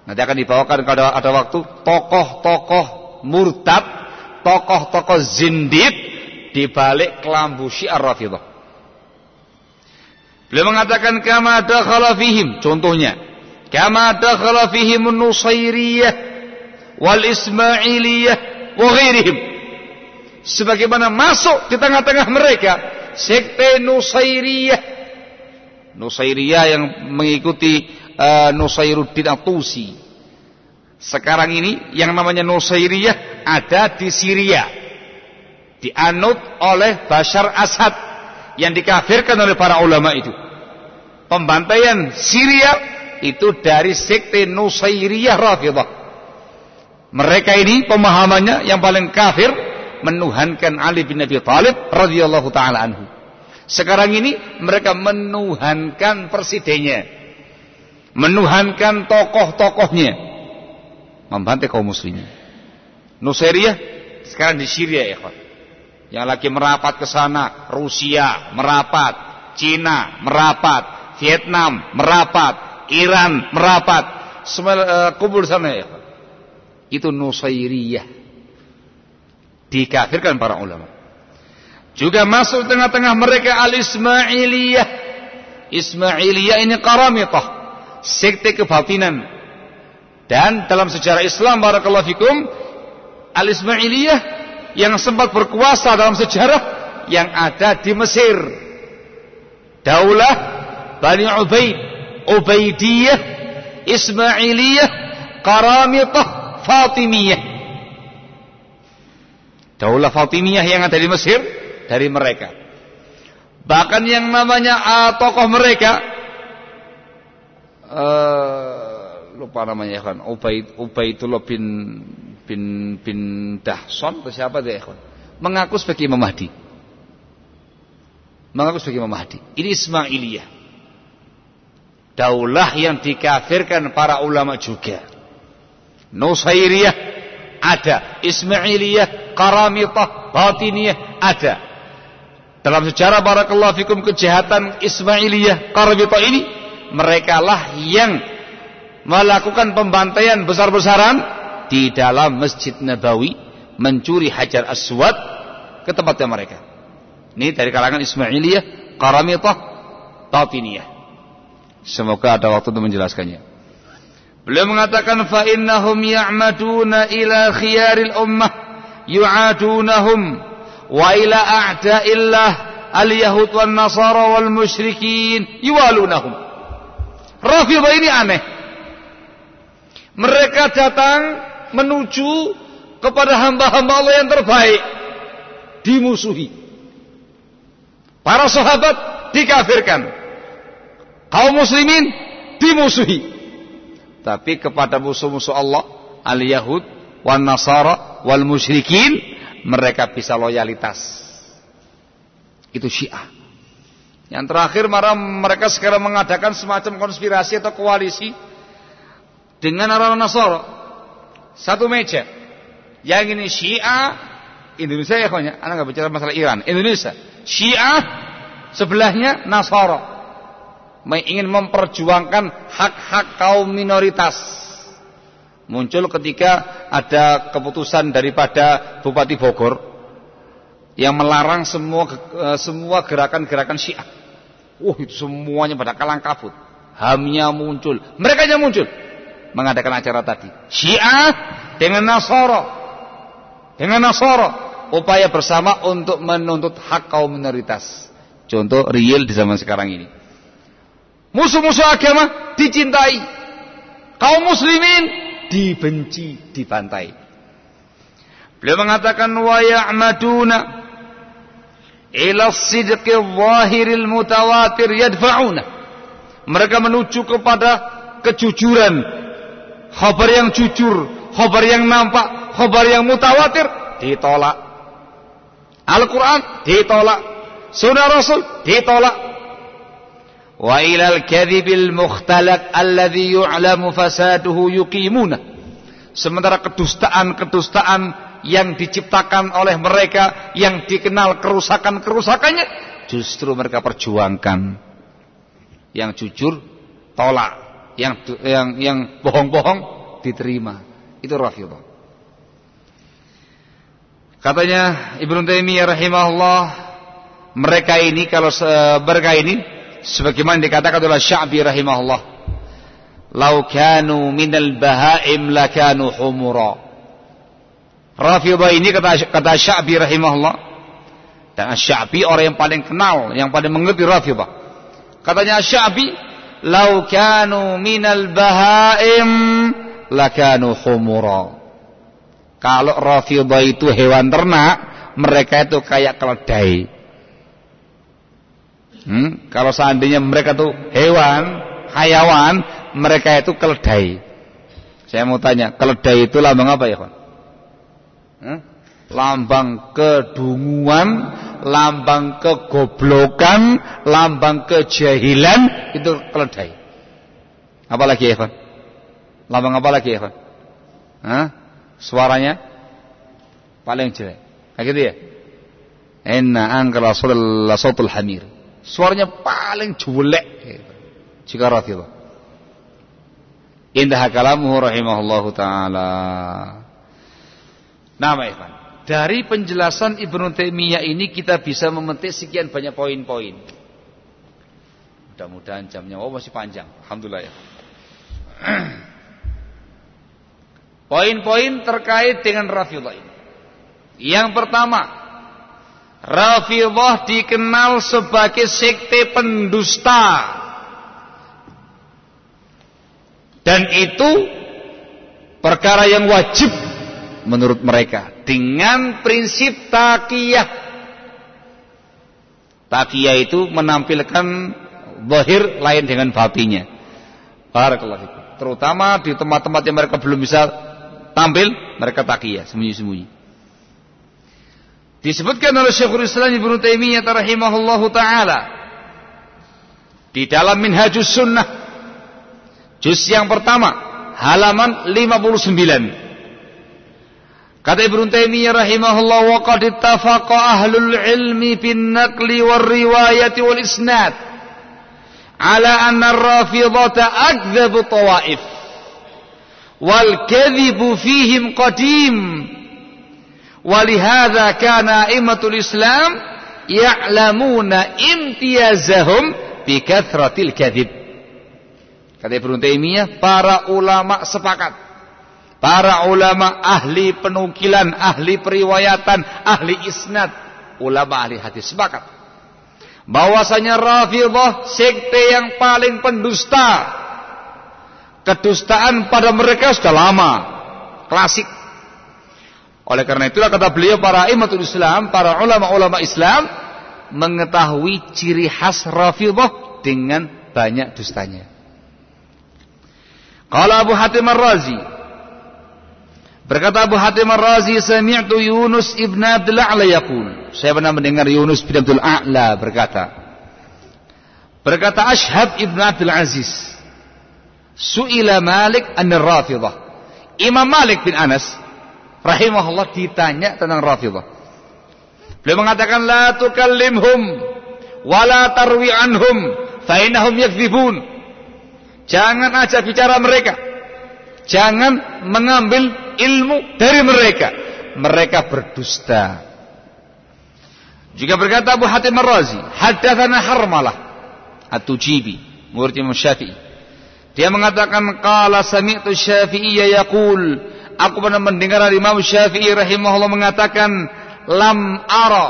Nanti akan dibawakan kalau ada waktu tokoh-tokoh murtad, tokoh-tokoh zindik di balik kelambu Syiar Rafidah. Beliau mengatakan kama dakhala fihim, contohnya kama dakhala fihim Nusairiyah wal Ismailiyah wa ghairihim. Sebagaimana masuk di tengah-tengah mereka sekte Nusairiyah. Nusairiyah yang mengikuti uh, Nusairuddin Atusi sekarang ini yang namanya Nusairiyah ada di Syria. Di dianut oleh Bashar Assad yang dikafirkan oleh para ulama itu. Pembantaian Syria itu dari sekte Nusairiyah Rafidah. Mereka ini pemahamannya yang paling kafir menuhankan Ali bin Abi Thalib radhiyallahu taala anhu. Sekarang ini mereka menuhankan presidennya. Menuhankan tokoh-tokohnya. Membantai kaum muslimin. Nusairiyah sekarang di Syria ya, Yang lagi merapat ke sana, Rusia merapat, Cina merapat, Vietnam merapat, Iran merapat, semua uh, kumpul sana ya. Itu Nusairiyah. Dikafirkan para ulama. Juga masuk tengah-tengah mereka al-Ismailiyah. Ismailiyah ini karamitah. Sekte kebatinan. Dan dalam sejarah Islam barakallahu fikum al-Ismailiyah yang sempat berkuasa dalam sejarah yang ada di Mesir. Daulah Bani Ubaid, Ubaidiyah, Ismailiyah, Karamitah, Fatimiyah. Daulah Fatimiyah yang ada di Mesir dari mereka. Bahkan yang namanya uh, tokoh mereka uh, lupa namanya kan Ubaid Ubaidullah bin bin bin Dahson atau siapa dia kan mengaku sebagai Imam Mahdi. Mengaku sebagai Imam Mahdi. Ini Ismailiyah. Daulah yang dikafirkan para ulama juga. Nusairiyah ada, Ismailiyah, Karamitah, Batiniyah ada. Dalam sejarah barakallahu fikum kejahatan Ismailiyah Karbita ini mereka lah yang melakukan pembantaian besar-besaran di dalam Masjid Nabawi mencuri Hajar Aswad ke tempatnya mereka. Ini dari kalangan Ismailiyah, Karamitah, Tatiniyah. Semoga ada waktu untuk menjelaskannya. Beliau mengatakan fa innahum ya'maduna ila khiyaril ummah yu'adunahum wa ila a'da'illah al-yahud wan nasara wal musyrikin yuwalunahum. Rafidah ini aneh. Mereka datang menuju kepada hamba-hamba Allah yang terbaik dimusuhi. Para sahabat dikafirkan. Kaum muslimin dimusuhi. Tapi kepada musuh-musuh Allah, al-Yahud, wan Nasara, wal musyrikin, mereka bisa loyalitas. Itu Syiah. Yang terakhir mereka sekarang mengadakan semacam konspirasi atau koalisi dengan orang Nasara. Satu meja. Yang ini Syiah Indonesia ya kawannya. Anak nggak bicara masalah Iran. Indonesia. Syiah sebelahnya Nasara. Ingin memperjuangkan hak-hak kaum minoritas muncul ketika ada keputusan daripada Bupati Bogor yang melarang semua eh, semua gerakan-gerakan Syiah. Uh, itu semuanya pada kalang kabut. Hamnya muncul, mereka yang muncul mengadakan acara tadi. Syiah dengan Nasoro, dengan Nasoro, upaya bersama untuk menuntut hak kaum minoritas. Contoh real di zaman sekarang ini. Musuh-musuh agama dicintai. Kaum muslimin dibenci, dibantai. Beliau mengatakan wa ya'maduna ila sidqi zahiril mutawatir yadfa'una. Mereka menuju kepada kejujuran, khabar yang jujur, khabar yang nampak, khabar yang mutawatir ditolak. Al-Quran ditolak. Sunnah Rasul ditolak wa ilal kadhibil mukhtalaq alladhi yu'lamu fasaduhu yuqimuna sementara kedustaan-kedustaan yang diciptakan oleh mereka yang dikenal kerusakan-kerusakannya justru mereka perjuangkan. Yang jujur tolak. Yang yang yang bohong-bohong diterima. Itu rafidah. Katanya Ibnu Taimiyah rahimahullah mereka ini kalau mereka ini sebagaimana dikatakan oleh Sya'bi rahimahullah lau kanu minal bahaim lakanu humura Rafidah ini kata kata Sya'bi rahimahullah dan Sya'bi orang yang paling kenal yang paling mengerti Rafidah katanya Sya'bi lau kanu minal bahaim lakanu humura kalau Rafidah itu hewan ternak mereka itu kayak keledai. Hmm? Kalau seandainya mereka itu hewan, hayawan, mereka itu keledai. Saya mau tanya, keledai itu lambang apa ya, Hmm? Lambang kedunguan, lambang kegoblokan, lambang kejahilan, itu keledai. Apalagi ya, Lambang apa lagi ya, Hah? Suaranya paling jelek. Kayak gitu ya? Inna angkara la sautul hamir. Suaranya paling jelek. Jika Rafidah. Indah kalamuhu rahimahullahu taala. Nama Ikhwan. Dari penjelasan Ibnu Taimiyah ini kita bisa memetik sekian banyak poin-poin. Mudah-mudahan jamnya oh masih panjang. Alhamdulillah ya. Poin-poin terkait dengan Rafidah ini. Yang pertama, Rafidah dikenal sebagai sekte pendusta. Dan itu perkara yang wajib menurut mereka dengan prinsip takiyah. Takiyah itu menampilkan zahir lain dengan batinya. Barakallahu Terutama di tempat-tempat yang mereka belum bisa tampil, mereka takiyah, sembunyi-sembunyi. Disebutkan oleh Syekhul Islam Ibnu Taimiyah rahimahullahu taala di dalam Minhajus Sunnah juz yang pertama halaman 59 Kata Ibnu Taimiyah rahimahullah wa qad ittafaqa ahlul ilmi bin naqli war riwayati wal isnad ala anna ar-rafidhata akdhabu tawaif wal kadhibu fihim qadim kana imatul islam ya'lamuna imtiyazahum bi kathratil kadhib. Kata Ibnu Taimiyah para ulama sepakat para ulama ahli penukilan ahli periwayatan ahli isnad ulama ahli hadis sepakat bahwasanya Rafidhah sekte yang paling pendusta kedustaan pada mereka sudah lama, klasik. Oleh karena itulah kata beliau para imatul Islam, para ulama-ulama Islam mengetahui ciri khas Rafidhah dengan banyak dustanya. Kalau Abu Hatim Ar-Razi Berkata Abu Hatim Ar-Razi, "Sami'tu Yunus ibn Abdul A'la yaqul." Saya pernah mendengar Yunus bin Abdul A'la berkata. Berkata Ashhab ibn Abdul Aziz, Su'ila Malik an Rafidah. Imam Malik bin Anas rahimahullah ditanya tentang Rafidah. Beliau mengatakan la tukallimhum wa la tarwi anhum fa innahum yakdzibun. Jangan aja bicara mereka. Jangan mengambil ilmu dari mereka. Mereka berdusta. Juga berkata Abu Hatim Ar-Razi, haddatsana Harmalah At-Tujibi, murid Imam Syafi'i. Dia mengatakan qala sami'tu Syafi'i yaqul aku pernah mendengar Imam Syafi'i rahimahullah mengatakan lam ara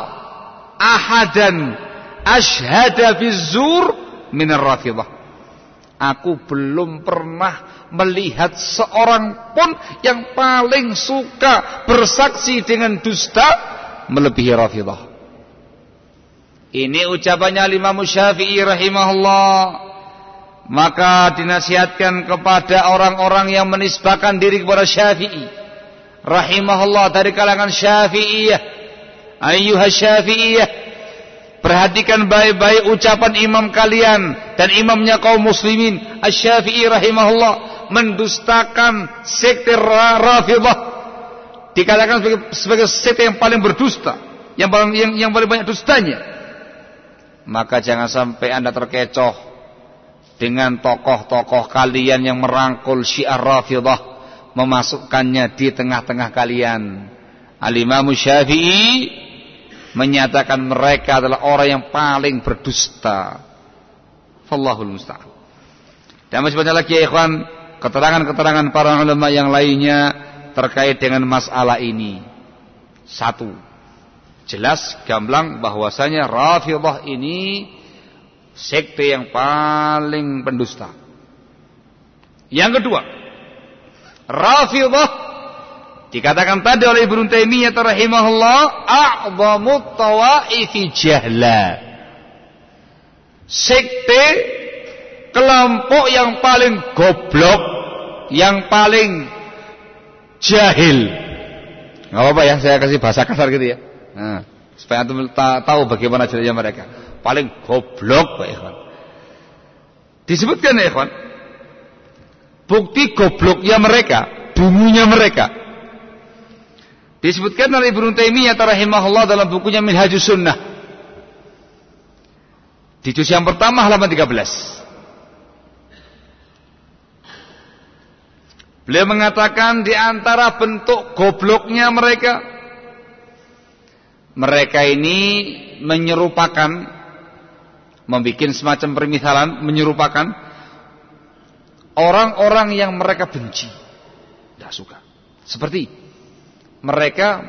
ahadan ashhada fi zur min ar-rafidah. Aku belum pernah melihat seorang pun yang paling suka bersaksi dengan dusta melebihi Rafidah. Ini ucapannya Imam Syafi'i rahimahullah. Maka dinasihatkan kepada orang-orang yang menisbahkan diri kepada Syafi'i. Rahimahullah dari kalangan Syafi'iyah. Ayyuha Syafi'iyah. Perhatikan baik-baik ucapan imam kalian dan imamnya kaum muslimin. Asy-Syafi'i rahimahullah mendustakan sekte Rafidah dikatakan sebagai, sebagai sekte yang paling berdusta yang paling yang, yang paling banyak dustanya. Maka jangan sampai Anda terkecoh dengan tokoh-tokoh kalian yang merangkul syiar rafidah memasukkannya di tengah-tengah kalian. Al-Imam Syafi'i menyatakan mereka adalah orang yang paling berdusta. Fallahul musta'an. Dan masih banyak lagi ya ikhwan keterangan-keterangan para ulama yang lainnya terkait dengan masalah ini satu jelas gamblang bahwasanya rafidah ini sekte yang paling pendusta. Yang kedua, Rafidah Dikatakan tadi oleh Ibnu Taimiyah rahimahullah, a'dhamut tawaifi jahla. Sekte kelompok yang paling goblok, yang paling jahil. Enggak apa-apa ya, saya kasih bahasa kasar gitu ya. Nah, supaya antum tahu bagaimana jahilnya mereka. Paling goblok, Pak Ikhwan. Disebutkan ya, Ikhwan. Bukti gobloknya mereka, dungunya mereka Disebutkan oleh Ibnu Taimiyah rahimahullah dalam bukunya Minhajus Sunnah. Di juz yang pertama halaman 13. Beliau mengatakan di antara bentuk gobloknya mereka mereka ini menyerupakan membuat semacam permisalan menyerupakan orang-orang yang mereka benci. Tidak suka. Seperti mereka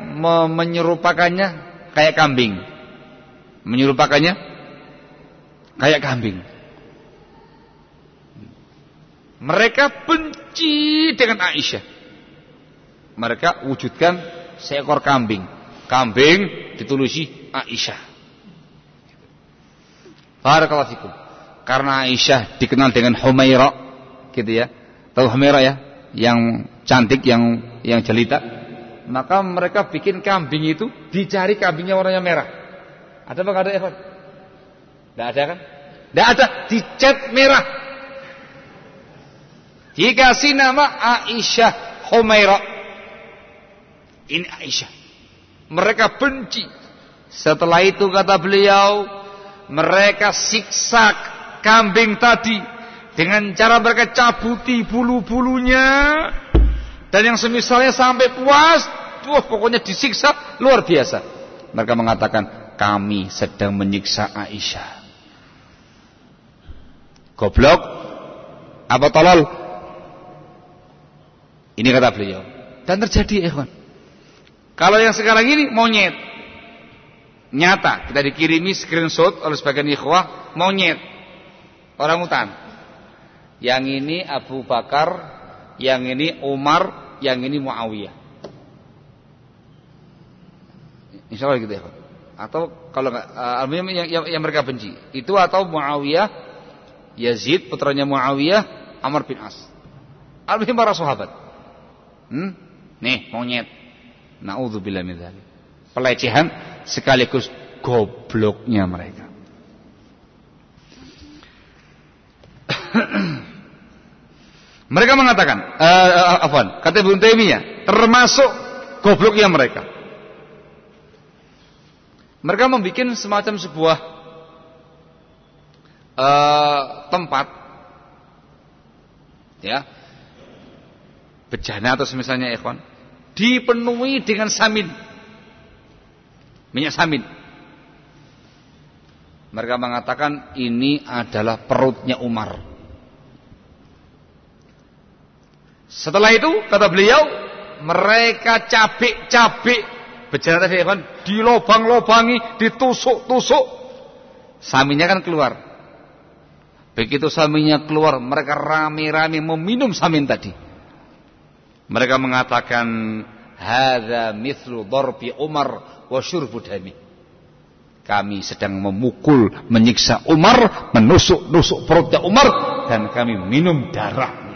menyerupakannya kayak kambing. Menyerupakannya kayak kambing. Mereka benci dengan Aisyah. Mereka wujudkan seekor kambing. Kambing ditulusi Aisyah. Barakallahu fikum. Karena Aisyah dikenal dengan Humaira, gitu ya. Tahu Humaira ya? Yang cantik, yang yang jelita maka mereka bikin kambing itu dicari kambingnya warnanya merah. Ada apa ada Evan? Tidak ada kan? Tidak ada, dicat merah. Dikasih nama Aisyah Humaira. Ini Aisyah. Mereka benci. Setelah itu kata beliau, mereka siksa kambing tadi dengan cara mereka cabuti bulu-bulunya dan yang semisalnya sampai puas, tuh pokoknya disiksa luar biasa. Mereka mengatakan, kami sedang menyiksa Aisyah. Goblok? Apa tolol? Ini kata beliau. Dan terjadi, ikhwan. Kalau yang sekarang ini monyet. Nyata, kita dikirimi screenshot oleh sebagian ikhwah, monyet. Orang hutan. Yang ini Abu Bakar, yang ini Umar, yang ini Muawiyah. Insya Allah gitu ya. Atau kalau uh, yang, yang, yang mereka benci itu atau Muawiyah, Yazid putranya Muawiyah, Amr bin As. Alhamdulillah para sahabat. Hmm? Nih monyet. Naudzubillah min dzalik. Pelecehan sekaligus gobloknya mereka. Mereka mengatakan, uh, afwan, kata Ibnu Taimiyah, termasuk gobloknya mereka. Mereka membuat semacam sebuah uh, tempat ya bejana atau semisalnya ikhwan dipenuhi dengan samin minyak samin mereka mengatakan ini adalah perutnya Umar Setelah itu kata beliau mereka cabik-cabik berjalan tadi kan dilobang-lobangi, ditusuk-tusuk. Saminya kan keluar. Begitu saminya keluar, mereka rame-rame meminum samin tadi. Mereka mengatakan hadza mithlu darbi Umar wa syurbu dami. Kami sedang memukul, menyiksa Umar, menusuk-nusuk perutnya Umar dan kami minum darah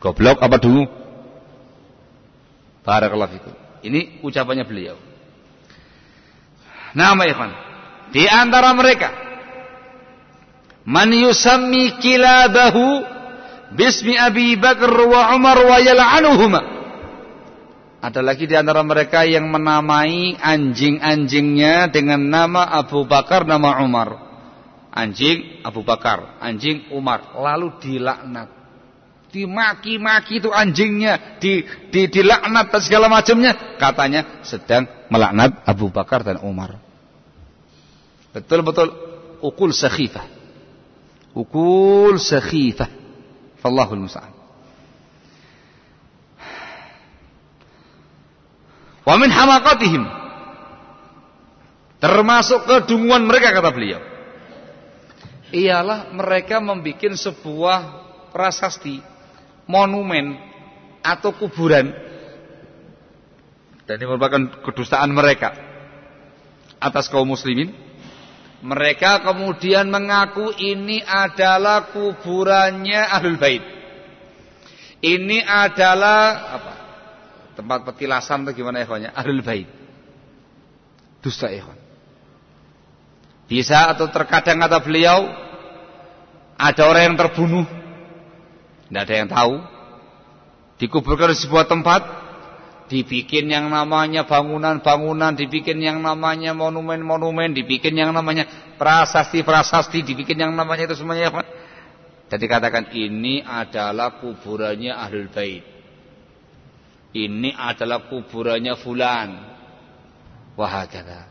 Goblok apa dulu? Barakallahu fikum. Ini ucapannya beliau. Nama ikhwan. Di antara mereka man yusammi kilabahu bismi Abi Bakar wa Umar wa yal'anuhuma. Ada lagi di antara mereka yang menamai anjing-anjingnya dengan nama Abu Bakar, nama Umar. Anjing Abu Bakar, anjing Umar, lalu dilaknat dimaki-maki itu anjingnya, di, di dilaknat dan segala macamnya, katanya sedang melaknat Abu Bakar dan Umar. Betul-betul ukul sakhifah. Ukul sakhifah. Fallahul musta'an. Min hamaqatihim termasuk kedunguan mereka kata beliau ialah mereka membuat sebuah prasasti monumen atau kuburan Dan ini merupakan kedustaan mereka atas kaum muslimin. Mereka kemudian mengaku ini adalah kuburannya Ahlul Bait. Ini adalah apa? Tempat petilasan atau gimana ikhwannya? Ahlul Bait. Dusta ikhwan. Bisa atau terkadang kata beliau ada orang yang terbunuh. Tidak ada yang tahu. Dikuburkan di sebuah tempat dibikin yang namanya bangunan-bangunan, dibikin yang namanya monumen-monumen, dibikin yang namanya prasasti-prasasti, dibikin yang namanya itu semuanya apa? Jadi katakan ini adalah kuburannya Ahlul Bait. Ini adalah kuburannya fulan. Wahakata.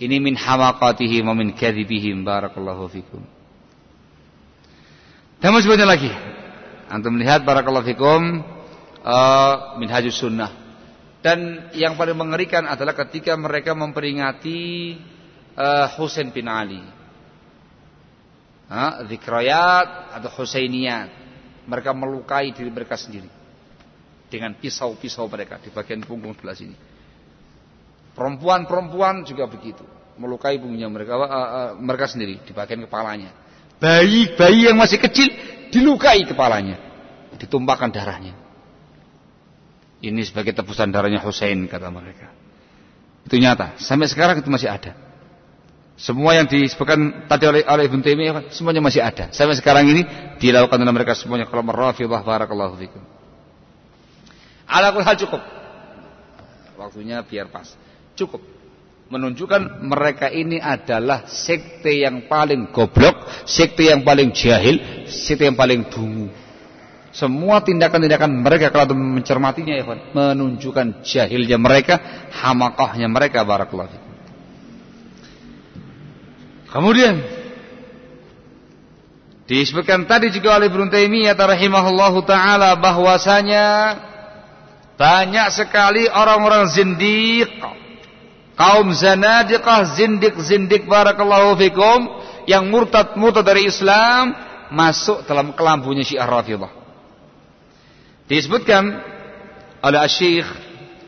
Ini min hamaqatihim wa min kadhibihim barakallahu fikum. Dan masih lagi. Antum melihat barakallahu fikum uh, minhajus sunnah dan yang paling mengerikan adalah ketika mereka memperingati uh, Husain bin Ali. Ha, zikrayat atau Husainiyat. Mereka melukai diri mereka sendiri. Dengan pisau-pisau mereka di bagian punggung sebelah sini. Perempuan-perempuan juga begitu. Melukai punggungnya mereka, uh, uh, mereka sendiri di bagian kepalanya. Bayi-bayi yang masih kecil dilukai kepalanya. Ditumpahkan darahnya. Ini sebagai tebusan darahnya Hussein kata mereka. Itu nyata. Sampai sekarang itu masih ada. Semua yang disebutkan tadi oleh, oleh Ibn Taimiyah semuanya masih ada. Sampai sekarang ini dilakukan oleh mereka semuanya kalau merafidah barakallahu fikum. Ala hal cukup. Waktunya biar pas. Cukup. Menunjukkan mereka ini adalah sekte yang paling goblok, sekte yang paling jahil, sekte yang paling dungu. Semua tindakan-tindakan mereka kalau mencermatinya ya menunjukkan jahilnya mereka, hamakahnya mereka barakallahu Kemudian disebutkan tadi juga oleh Ibnu Taimiyah rahimahullahu taala bahwasanya banyak sekali orang-orang zindiq kaum zanadiqah zindik-zindik barakallahu fikum yang murtad murtad dari Islam masuk dalam kelambunya Syiah Rafidhah Disebutkan oleh Syekh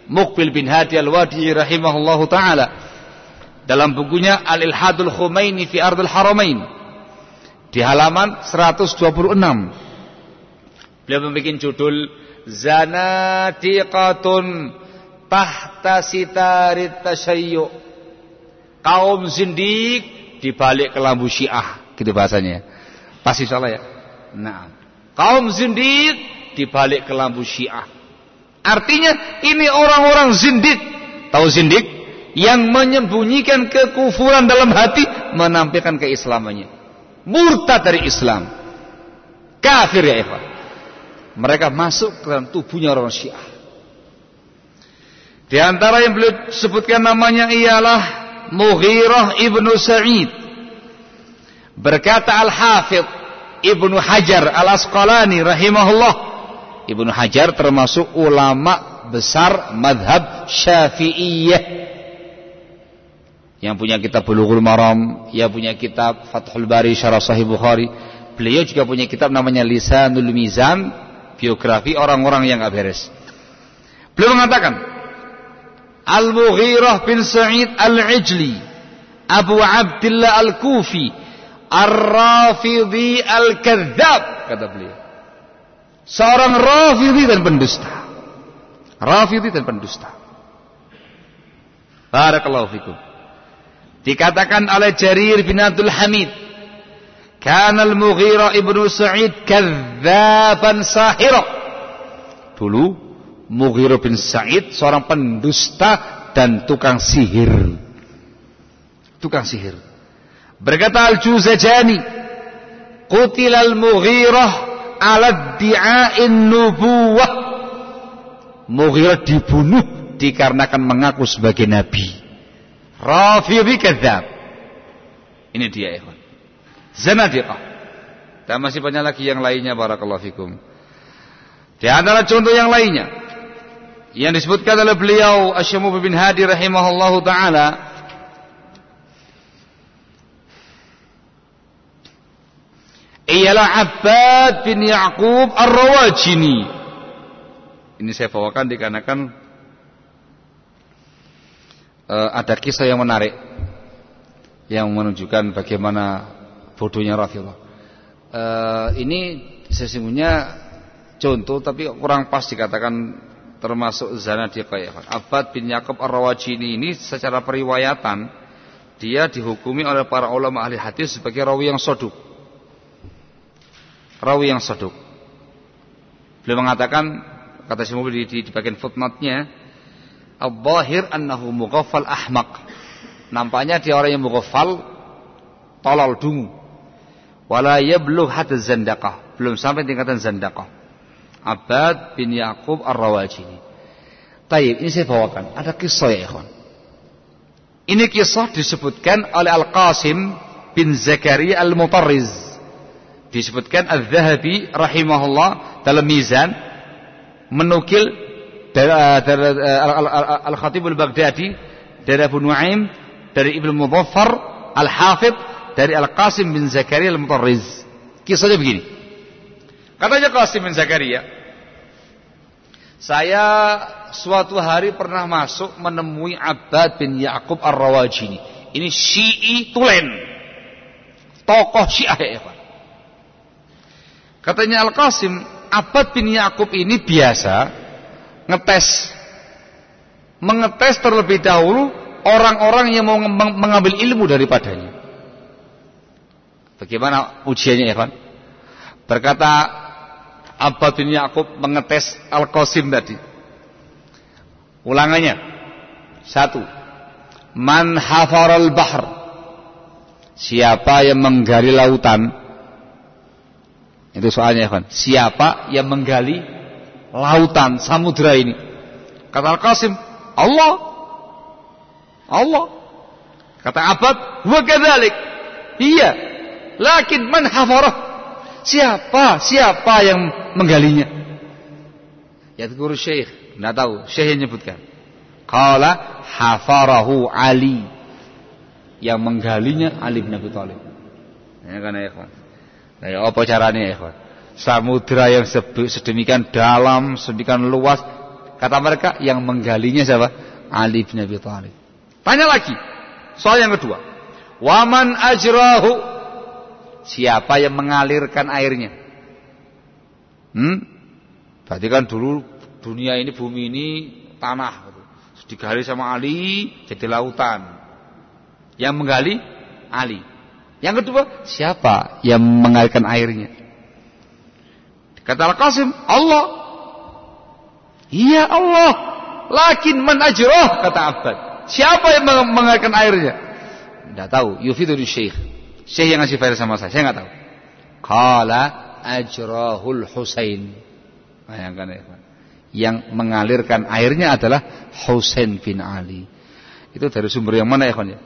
Muqbil bin Hadi Al-Wadi rahimahullahu taala dalam bukunya Al-Ilhadul Khumaini fi Ardul Haramain di halaman 126. Beliau membuat judul Zanatiqatun tahta sitarit tasyayyu. Kaum zindik di balik kelambu Syiah, gitu bahasanya. Pasti salah ya? Nah, kaum zindik di balik kelambu Syiah. Artinya ini orang-orang zindik. Tahu zindik? Yang menyembunyikan kekufuran dalam hati menampilkan keislamannya. Murtad dari Islam. Kafir ya Eva. Mereka masuk ke dalam tubuhnya orang Syiah. Di antara yang beliau sebutkan namanya ialah Mughirah ibnu Sa'id. Berkata Al-Hafidh Ibnu Hajar Al-Asqalani rahimahullah Ibnu Hajar termasuk ulama besar madhab syafi'iyah. Yang punya kitab Bulughul Maram yang punya kitab Fathul Bari Syarah Sahih Bukhari. Beliau juga punya kitab namanya Lisanul Mizan biografi orang-orang yang gak beliau mengatakan Al-Mughirah bin Sa'id Al-Ijli Abu Abdullah Al-Kufi Ar-Rafidhi Al-Kadzab kata beliau seorang rafidhi dan pendusta. Rafidhi dan pendusta. Barakallahu fikum. Dikatakan oleh Jarir bin Abdul Hamid, "Kana al-Mughirah ibnu Sa'id kadzaban sahira." Dulu Mughirah bin Sa'id seorang pendusta dan tukang sihir. Tukang sihir. Berkata Al-Juzajani, "Qutila al-Mughirah ala di'ain nubuwah. Mughirah dibunuh dikarenakan mengaku sebagai nabi. Rafidhi kadzab. Ini dia ikhwan. Zanadiqah. Dan masih banyak lagi yang lainnya barakallahu fikum. Di antara contoh yang lainnya yang disebutkan oleh beliau Asy-Syamu bin Hadi rahimahullahu taala ialah Abbad bin Ya'qub Ar-Rawajini. Ini saya bawakan dikarenakan uh, ada kisah yang menarik yang menunjukkan bagaimana bodohnya Rasulullah. Uh, ini sesungguhnya contoh tapi kurang pas dikatakan termasuk zana dia kayak Abad bin Yakub Ar-Rawajini ini secara periwayatan dia dihukumi oleh para ulama ahli hadis sebagai rawi yang soduk. Rawi yang soduk. Beliau mengatakan kata si di, di, di bagian footnote-nya Al-Zahir annahu mughaffal ahmaq. Nampaknya dia orang yang mughaffal tolol dungu. Wala yablugh hatta zandaqah. Belum sampai tingkatan zandaqah. Abad bin Yaqub Ar-Rawajini. Taib, ini saya bawakan. Ada kisah ya ikhwan. Ini kisah disebutkan oleh Al-Qasim bin Zakaria Al-Mutarriz. Disebutkan Al-Zahabi rahimahullah dalam mizan menukil Al-Khatib Al-Baghdadi dari Abu Nuaim dari Ibnu Mudhaffar Al-Hafidh dari Al-Qasim bin Zakaria Al-Mutarriz. Kisahnya begini. Katanya Qasim bin Zakaria, saya suatu hari pernah masuk menemui Abbad bin Ya'qub Ar-Rawajini. Ini Syi'i Tulen. Tokoh Syiah ya, Katanya Al-Qasim, Abbad bin Ya'qub ini biasa ngetes mengetes terlebih dahulu orang-orang yang mau mengambil ilmu daripadanya. Bagaimana ujiannya ya kan? Berkata Abbad bin Ya'qub mengetes Al-Qasim tadi. Ulangannya. Satu. Man hafaral bahr. Siapa yang menggali lautan? Itu soalnya ya kan. Siapa yang menggali lautan, samudra ini. Kata Al-Qasim, Allah. Allah. Kata Abad, wa kadzalik. Iya. Lakin man hafarah? Siapa? Siapa yang menggalinya? Ya guru Syekh, enggak tahu. Syekh yang nyebutkan. Qala hafarahu Ali. Yang menggalinya Ali bin Abi Thalib. Ya kan ya, ikhwan. Nah, ya apa caranya ya, samudra yang sedemikian dalam, sedemikian luas. Kata mereka yang menggalinya siapa? Ali bin Abi Thalib. Tanya lagi. Soal yang kedua. Waman ajrahu. Siapa yang mengalirkan airnya? Hmm? Berarti kan dulu dunia ini, bumi ini tanah. Gitu. Digali sama Ali jadi lautan. Yang menggali Ali. Yang kedua, siapa yang mengalirkan airnya? Kata Al-Qasim, Allah. Iya Allah. Lakin man ajrah, kata Abbad. Siapa yang mengalirkan airnya? Tidak tahu. Yufidul Syekh. Syekh yang ngasih faedah sama saya. Saya nggak tahu. Kala ajrahul Husain. Bayangkan ya. Yang mengalirkan airnya adalah Husain bin Ali. Itu dari sumber yang mana ya ya?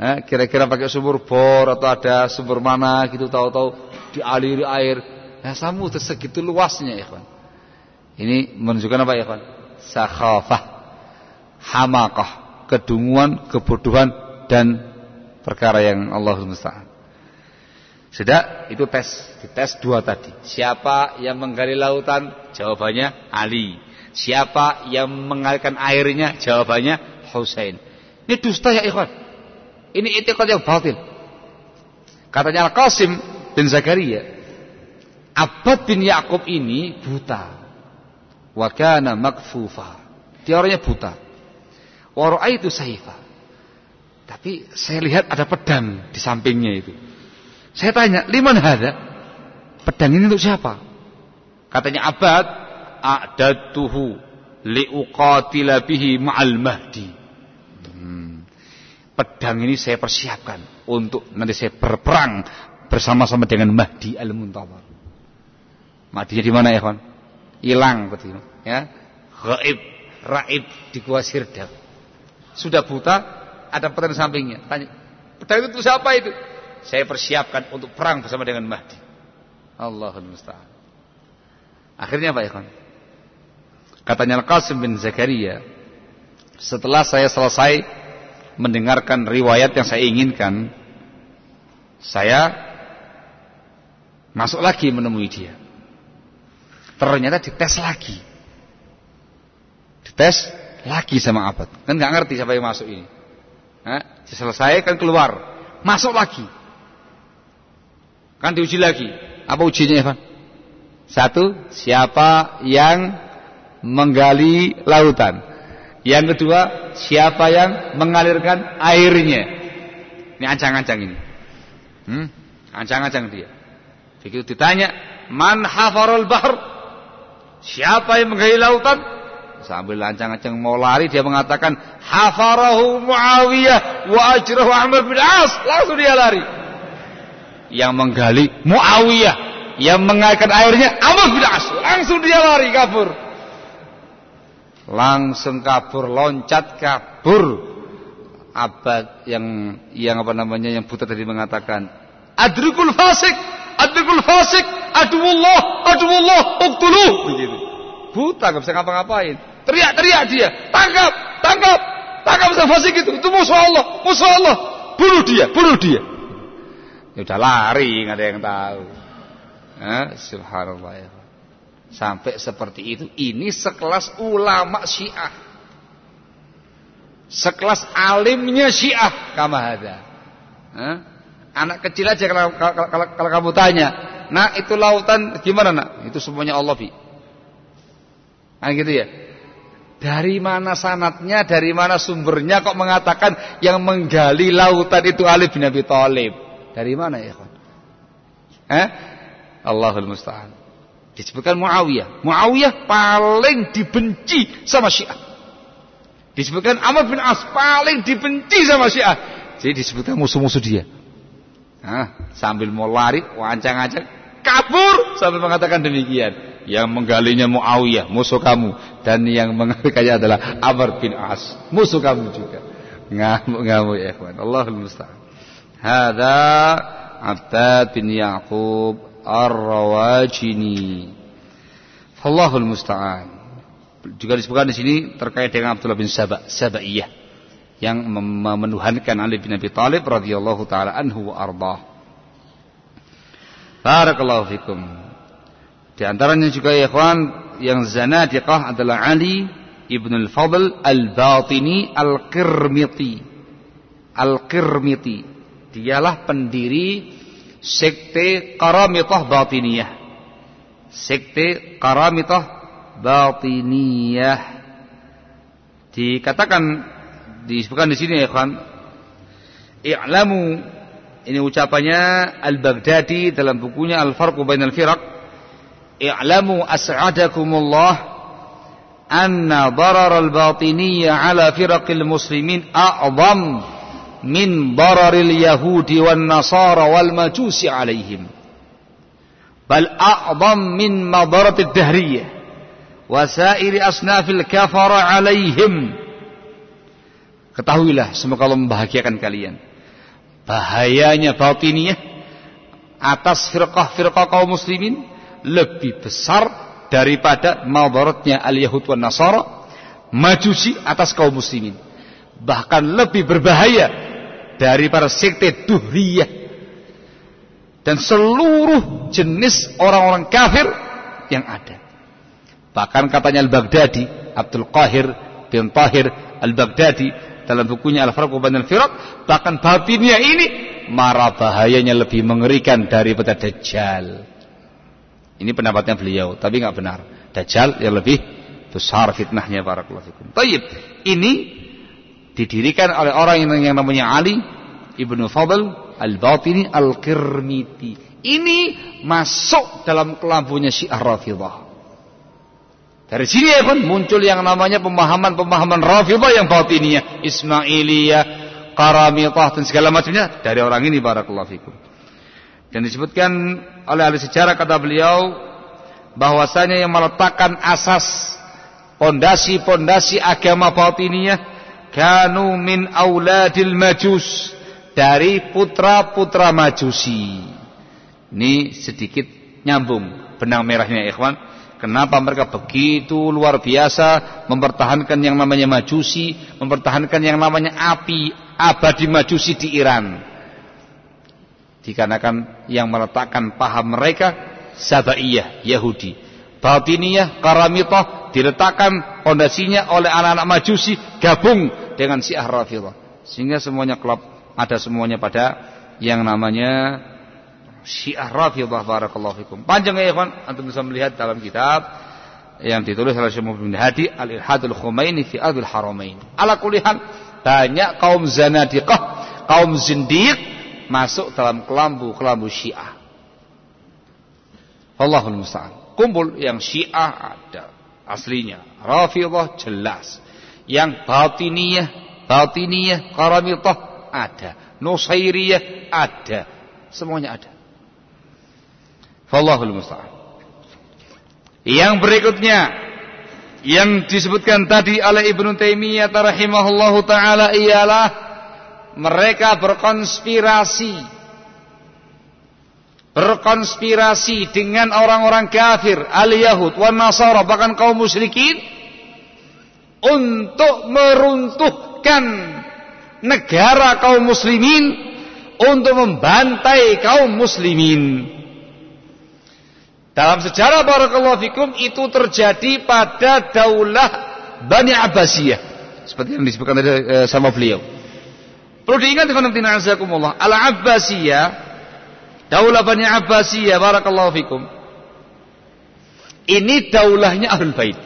Eh, kira-kira pakai sumber bor atau ada sumber mana gitu tahu-tahu dialiri air Nah, samudra segitu luasnya, ya ikhwan. Ini menunjukkan apa, ikhwan? Sakhafah, hamakah, kedunguan, kebodohan dan perkara yang Allah musta'an. Sudah, itu tes, dites dua tadi. Siapa yang menggali lautan? Jawabannya Ali. Siapa yang mengalirkan airnya? Jawabannya Husain. Ini dusta ya ikhwan. Ini itikad yang batil. Katanya Al-Qasim bin Zakaria, Abad bin Yakub ini buta. Wa kana makfufa. Dia orangnya buta. Wa itu saifa. Tapi saya lihat ada pedang di sampingnya itu. Saya tanya, "Liman hada?" Pedang ini untuk siapa? Katanya Abad, "A'dadtuhu liuqatila bihi ma'al mahdi." Pedang ini saya persiapkan untuk nanti saya berperang bersama-sama dengan Mahdi al-Muntawar. Matinya di mana ya kawan? Hilang betul. Ya. Gaib, raib di gua Sirdap. Sudah buta, ada petani sampingnya. Tanya, petani itu siapa itu? Saya persiapkan untuk perang bersama dengan Mahdi. Allahul musta'an. Akhirnya apa ya kawan? Katanya Al-Qasim bin Zakaria, setelah saya selesai mendengarkan riwayat yang saya inginkan, saya masuk lagi menemui dia. Ternyata dites lagi. Dites lagi sama abad. Kan nggak ngerti siapa yang masuk ini. Nah, selesai kan keluar, masuk lagi. Kan diuji lagi. Apa ujinya, Evan? Satu, siapa yang menggali lautan. Yang kedua, siapa yang mengalirkan airnya. Ini ancang-ancang ini. Hmm? Ancang-ancang dia. Begitu ditanya, "Man hafarul bahr?" Siapa yang menggali lautan? Sambil ancang-ancang mau lari dia mengatakan, "Hafarahu Muawiyah wa ajrahu Amr bin As." Langsung dia lari. Yang menggali Muawiyah, yang mengalirkan airnya Amr bin As. Langsung dia lari kabur. Langsung kabur, loncat kabur. Abad yang yang apa namanya yang buta tadi mengatakan, "Adrikul fasik." Adrikul fasik, aduullah, aduullah, uktuluh. Begitu. Buta, gak bisa ngapa-ngapain. Teriak-teriak dia, tangkap, tangkap, tangkap sang fasik itu. Itu musuh Allah, musuh Allah. Bunuh dia, bunuh dia. Ya udah lari, nggak ada yang tahu. Eh, subhanallah ya. Sampai seperti itu. Ini sekelas ulama Syiah. Sekelas alimnya Syiah kama ada. Anak kecil aja kalau, kalau, kalau, kalau kamu tanya, nah itu lautan gimana nak? Itu semuanya Allah bi. Nah gitu ya. Dari mana sanatnya, dari mana sumbernya kok mengatakan yang menggali lautan itu Ali bin Abi Thalib? Dari mana ya? Eh? Allahul Musta'an. Disebutkan Muawiyah. Muawiyah paling dibenci sama Syiah. Disebutkan Amr bin As paling dibenci sama Syiah. Jadi disebutkan musuh-musuh dia. Nah, sambil mau lari, wancang-wancang, kabur sambil mengatakan demikian. Yang menggalinya Muawiyah, musuh kamu, dan yang mengalikannya adalah Amr bin As, musuh kamu juga. Ngamuk-ngamuk ya ikhwan. Allahul musta'an. Hadza Abbad bin Yaqub Ar-Rawajini. Allahul musta'an. Juga disebutkan di sini terkait dengan Abdullah bin Sabah, Sabaiyah yang memenuhankan Ali bin Abi Thalib radhiyallahu taala anhu wa ardah. Barakallahu fikum. Di antaranya juga ya ikhwan yang zanadiqah adalah Ali ibn al-Fadl al-Batini al-Qirmiti. Al-Qirmiti. Dialah pendiri sekte Qaramitah Batiniyah. Sekte Qaramitah Batiniyah. Dikatakan disebutkan di sini ya kawan. I'lamu ini ucapannya Al-Baghdadi dalam bukunya Al-Farqu Bainal Firaq. I'lamu as'adakumullah anna darar al-batiniyya ala firaqil muslimin a'zam min dararil yahudi wan nasara wal majusi alaihim. Bal a'zam min madaratid dahriyah wa sairi asnafil kafara alaihim. Ketahuilah semoga Allah membahagiakan kalian. Bahayanya batiniyah atas firqah-firqah kaum muslimin lebih besar daripada madaratnya al-yahud wan nasara majusi atas kaum muslimin. Bahkan lebih berbahaya daripada sekte duhriyah dan seluruh jenis orang-orang kafir yang ada. Bahkan katanya Al-Baghdadi, Abdul Qahir bin Tahir Al-Baghdadi dalam bukunya Al-Farq Bainal Firaq bahkan batinnya ini marah bahayanya lebih mengerikan daripada Dajjal. Ini pendapatnya beliau, tapi nggak benar. Dajjal yang lebih besar fitnahnya para fikum. Taib. Ini didirikan oleh orang yang, namanya Ali Ibnu Fadl Al-Batini Al-Kirmiti. Ini masuk dalam kelambunya Syiah Rafidhah. Dari sini ya kan muncul yang namanya pemahaman-pemahaman Rafidah yang batiniyah, Ismailiyah, Karamitah dan segala macamnya dari orang ini barakallahu fikum. Dan disebutkan oleh ahli sejarah kata beliau bahwasanya yang meletakkan asas pondasi-pondasi agama batiniyah kanu min auladil majus dari putra-putra majusi. Ini sedikit nyambung benang merahnya ikhwan Kenapa mereka begitu luar biasa mempertahankan yang namanya majusi, mempertahankan yang namanya api abadi majusi di Iran. Dikarenakan yang meletakkan paham mereka Sabaiyah Yahudi. Batiniyah Karamitah diletakkan fondasinya oleh anak-anak majusi gabung dengan Syiah Rafidhah. Sehingga semuanya klub ada semuanya pada yang namanya Syiah Rafidhah barakallahu fikum. Panjang ya ikhwan, antum bisa melihat dalam kitab yang ditulis oleh Syekh Muhammad bin Hadi Al-Ilhadul Khumaini fi Ardil Haramain. Ala kulihan banyak kaum zanadiqah, kaum zindiq masuk dalam kelambu-kelambu Syiah. Allahul musta'an. Kumpul yang Syiah ada aslinya, Rafidhah jelas. Yang batiniyah, batiniyah, Karamitah ada, Nusairiyah ada. Semuanya ada. Wallahul musta'an. Yang berikutnya yang disebutkan tadi oleh Ibnu Taimiyah rahimahullahu taala ialah mereka berkonspirasi berkonspirasi dengan orang-orang kafir al-Yahud wan Nasara bahkan kaum musyrikin untuk meruntuhkan negara kaum muslimin untuk membantai kaum muslimin dalam sejarah barakallahu fikum itu terjadi pada daulah Bani Abbasiyah. Seperti yang disebutkan tadi e, sama beliau. Perlu diingat dengan azakumullah. Al-Abbasiyah daulah Bani Abbasiyah barakallahu fikum. Ini daulahnya Ahlul Bait.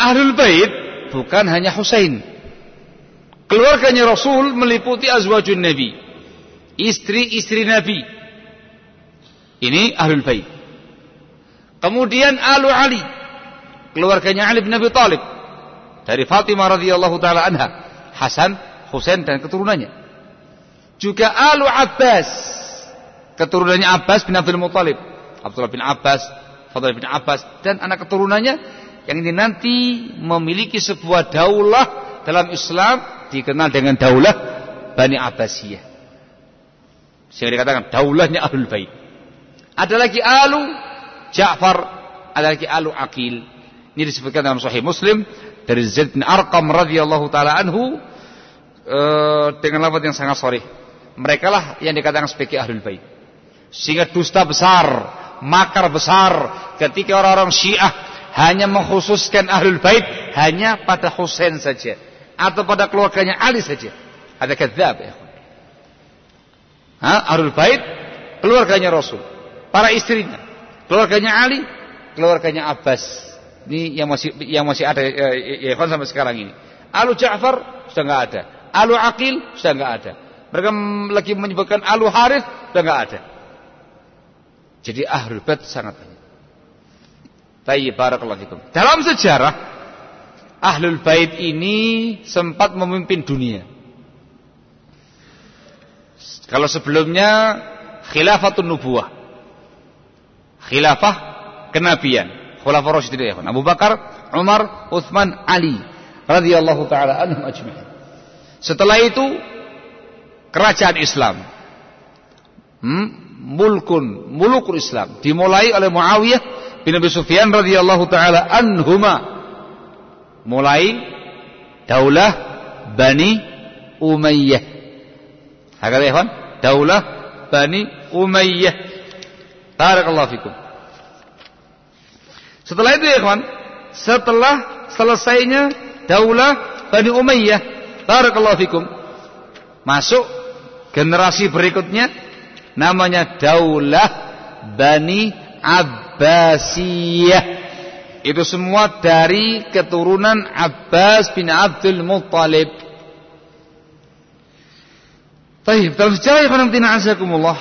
Ahlul Bait bukan hanya Husain. Keluarganya Rasul meliputi azwajun Nabi. Istri-istri Nabi ini Ahlul Bait. Kemudian Alu Ali, keluarganya Ali bin Abi Thalib. Dari Fatimah radhiyallahu taala anha, Hasan, Husain dan keturunannya. Juga Alu Abbas, keturunannya Abbas bin Abdul Muthalib. Abdullah bin Abbas, Fadl bin Abbas dan anak keturunannya yang ini nanti memiliki sebuah daulah dalam Islam dikenal dengan daulah Bani Abbasiyah. Sehingga dikatakan daulahnya Ahlul Bait. Ada lagi alu Ja'far, ada lagi alu Aqil. Ini disebutkan dalam Sahih Muslim dari Zaid bin Arqam radhiyallahu taala anhu uh, dengan lafaz yang sangat sharih. Mereka lah yang dikatakan sebagai ahlul bait. Sehingga dusta besar, makar besar ketika orang-orang Syiah hanya mengkhususkan ahlul bait hanya pada Husain saja atau pada keluarganya Ali saja. Ada kadzab ya. Ha? Ahlul bait keluarganya Rasul para istrinya, keluarganya Ali, keluarganya Abbas. Ini yang masih yang masih ada ya, ya sampai sekarang ini. Alu Ja'far sudah nggak ada. Alu Aqil sudah nggak ada. Mereka lagi menyebutkan Alu Harith sudah nggak ada. Jadi Ahlul Bait sangat banyak. Tayyib barakallahu fikum. Dalam sejarah Ahlul Bait ini sempat memimpin dunia. Kalau sebelumnya khilafatun nubuah khilafah kenabian. Khulafah Rasyidin ya. Abu Bakar, Umar, Uthman, Ali radhiyallahu taala anhum ajma'in. Setelah itu kerajaan Islam. Hmm? Mulkun, mulukul Islam dimulai oleh Muawiyah bin Abi Sufyan radhiyallahu taala anhuma. Mulai daulah Bani Umayyah. Hakata ya, Daulah Bani Umayyah Barakallahu fikum. Setelah itu ya kawan, setelah selesainya daulah Bani Umayyah, barakallahu fikum. Masuk generasi berikutnya namanya daulah Bani Abbasiyah. Itu semua dari keturunan Abbas bin Abdul Muttalib. Baik, dalam sejarah yang azakumullah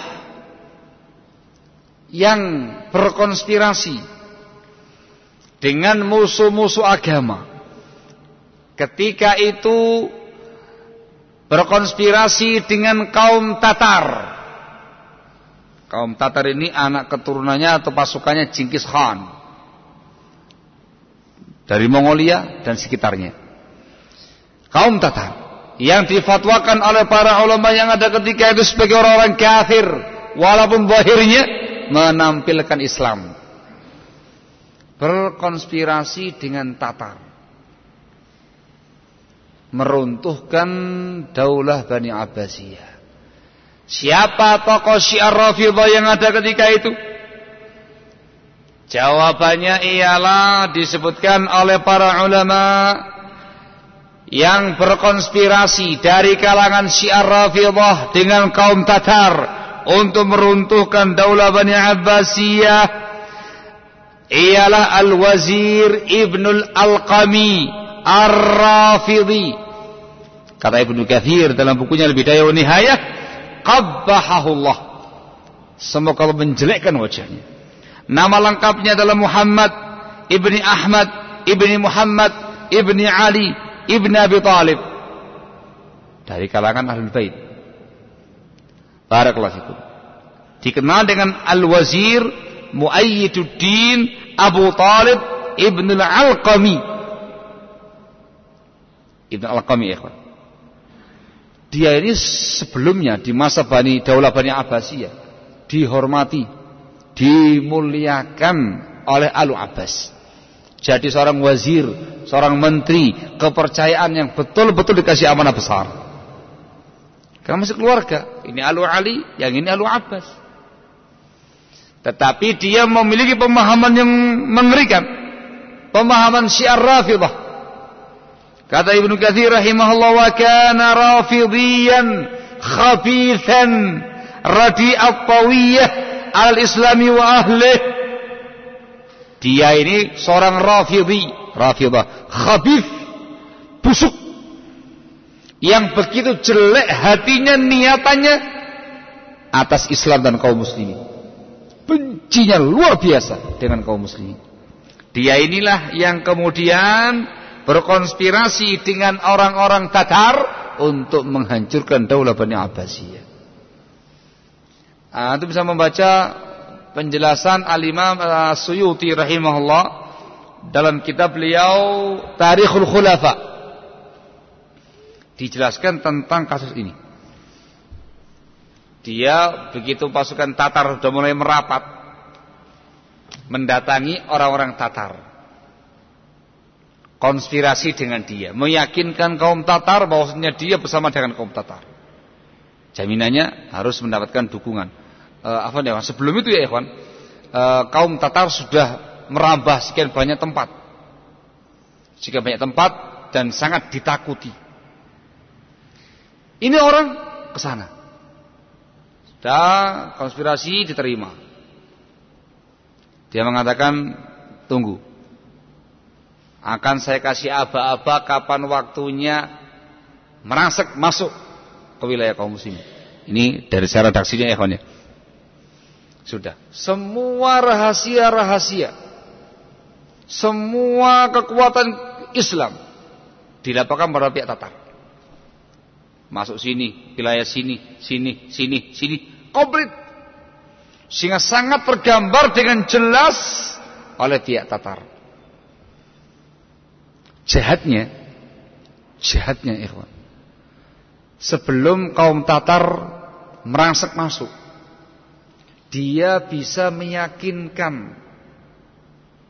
yang berkonspirasi dengan musuh-musuh agama. Ketika itu berkonspirasi dengan kaum Tatar. Kaum Tatar ini anak keturunannya atau pasukannya Genghis Khan. Dari Mongolia dan sekitarnya. Kaum Tatar. Yang difatwakan oleh para ulama yang ada ketika itu sebagai orang-orang kafir. Walaupun bahirnya menampilkan Islam. Berkonspirasi dengan Tatar. Meruntuhkan daulah Bani Abbasiyah. Siapa tokoh Syiar Rafidah yang ada ketika itu? Jawabannya ialah disebutkan oleh para ulama yang berkonspirasi dari kalangan Syiar Rafidah dengan kaum Tatar untuk meruntuhkan daulah Bani Abbasiyah ialah Al-Wazir Ibnul Al-Qami Ar-Rafidhi kata Ibnu Kathir dalam bukunya Al-Bidayah wa Nihayah qabbahahullah. Semoga Allah menjelekkan wajahnya. Nama lengkapnya adalah Muhammad Ibni Ahmad Ibni Muhammad Ibni Ali Ibni Abi Talib. Dari kalangan Ahlul Bait. Barakallahu fikum. Dikenal dengan Al-Wazir Muayyiduddin Abu Talib Ibn Al-Alqami. Ibn Al-Alqami ya Dia ini sebelumnya di masa Bani Daulah Bani Abbasiyah dihormati, dimuliakan oleh Alu Abbas. Jadi seorang wazir, seorang menteri, kepercayaan yang betul-betul dikasih amanah besar. Karena masih keluarga. Ini Alu Ali, yang ini Alu Abbas. Tetapi dia memiliki pemahaman yang mengerikan. Pemahaman syiar rafidah. Kata Ibnu Katsir rahimahullah wa kana rafidiyan khabithan radi'at tawiyah al-islami wa ahlih dia ini seorang rafidhi, rafidah, khabith, busuk. Yang begitu jelek hatinya, niatannya atas Islam dan kaum muslimin. Bencinya luar biasa dengan kaum muslimin. Dia inilah yang kemudian berkonspirasi dengan orang-orang Tatar untuk menghancurkan daulah Bani Abbasiyah. Ah, itu bisa membaca penjelasan Al-Imam uh, Suyuti rahimahullah dalam kitab beliau Tarikhul Khulafa dijelaskan tentang kasus ini. Dia begitu pasukan Tatar sudah mulai merapat mendatangi orang-orang Tatar. Konspirasi dengan dia, meyakinkan kaum Tatar bahwasanya dia bersama dengan kaum Tatar. Jaminannya harus mendapatkan dukungan. Uh, apa nih sebelum itu ya ikhwan uh, kaum Tatar sudah merambah sekian banyak tempat. Sekian banyak tempat dan sangat ditakuti. Ini orang ke sana. Sudah konspirasi diterima. Dia mengatakan tunggu akan saya kasih aba-aba kapan waktunya merangsek masuk ke wilayah kaum muslim ini dari saya redaksinya ya kawan ya sudah. Semua rahasia-rahasia. Semua kekuatan Islam dilaporkan pada pihak Tatar. Masuk sini, wilayah sini, sini, sini, sini, komplit. Sehingga sangat tergambar dengan jelas oleh pihak Tatar. Jahatnya, jahatnya ikhwan. Sebelum kaum Tatar merangsek masuk, dia bisa meyakinkan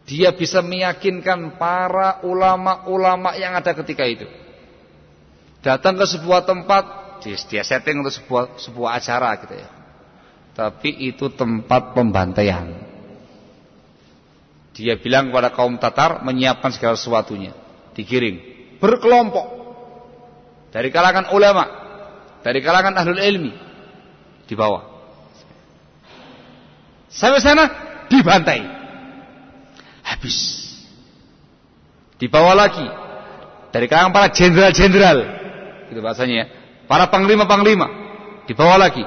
dia bisa meyakinkan para ulama-ulama yang ada ketika itu. Datang ke sebuah tempat dia setting untuk sebuah sebuah acara gitu ya. Tapi itu tempat pembantaian. Dia bilang kepada kaum Tatar menyiapkan segala sesuatunya digiring berkelompok dari kalangan ulama dari kalangan ahlul ilmi di bawah Sampai sana dibantai. Habis. Dibawa lagi dari kalangan para jenderal-jenderal. Itu bahasanya ya. Para panglima-panglima dibawa lagi.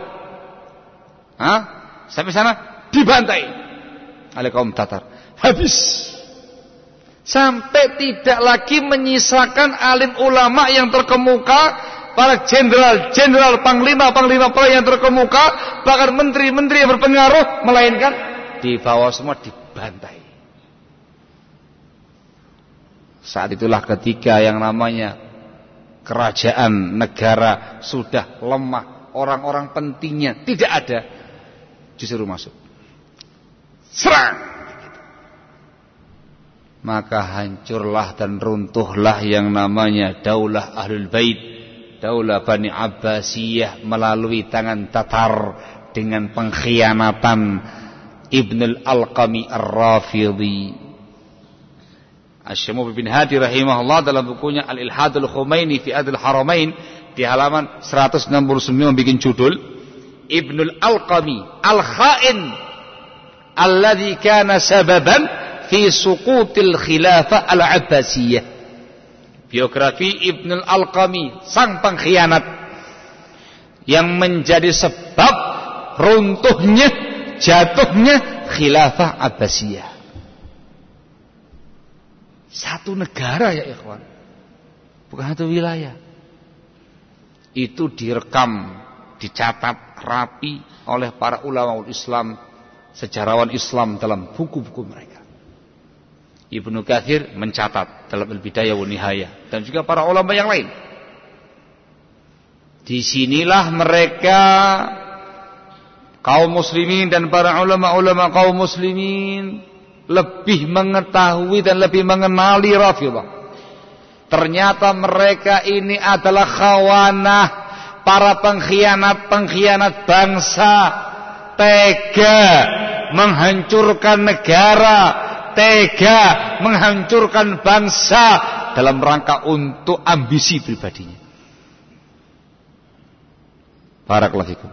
Hah? Sampai sana dibantai oleh kaum Tatar. Habis. Sampai tidak lagi menyisakan alim ulama yang terkemuka para jenderal, jenderal, panglima, panglima yang terkemuka, bahkan menteri-menteri yang berpengaruh, melainkan di bawah semua dibantai. Saat itulah ketika yang namanya kerajaan negara sudah lemah, orang-orang pentingnya tidak ada, justru masuk. Serang! Maka hancurlah dan runtuhlah yang namanya daulah Ahlul Bait Daulah Bani Abbasiyah melalui tangan Tatar dengan pengkhianatan Ibn al-Alqami Ar-Rafidhi. Asy-Syamubi bin Hadi rahimahullah dalam bukunya Al-Ilhadul Khumaini fi Adil Haramain di halaman 169 bikin judul Ibnul Alqami Al-Khain alladhi kana sababan fi suqutil khilafah al-Abbasiyah. Biografi Ibnul Alqami sang pengkhianat yang menjadi sebab runtuhnya jatuhnya khilafah Abbasiyah. Satu negara ya ikhwan. Bukan satu wilayah. Itu direkam, dicatat rapi oleh para ulama Islam, sejarawan Islam dalam buku-buku mereka. Ibnu Kathir mencatat dalam Al-Bidayah wa Nihayah dan juga para ulama yang lain. Di sinilah mereka kaum muslimin dan para ulama-ulama kaum muslimin lebih mengetahui dan lebih mengenali Rafidah. Ternyata mereka ini adalah khawanah, para pengkhianat-pengkhianat bangsa, tega menghancurkan negara, tega menghancurkan bangsa dalam rangka untuk ambisi pribadinya. Barakallahu.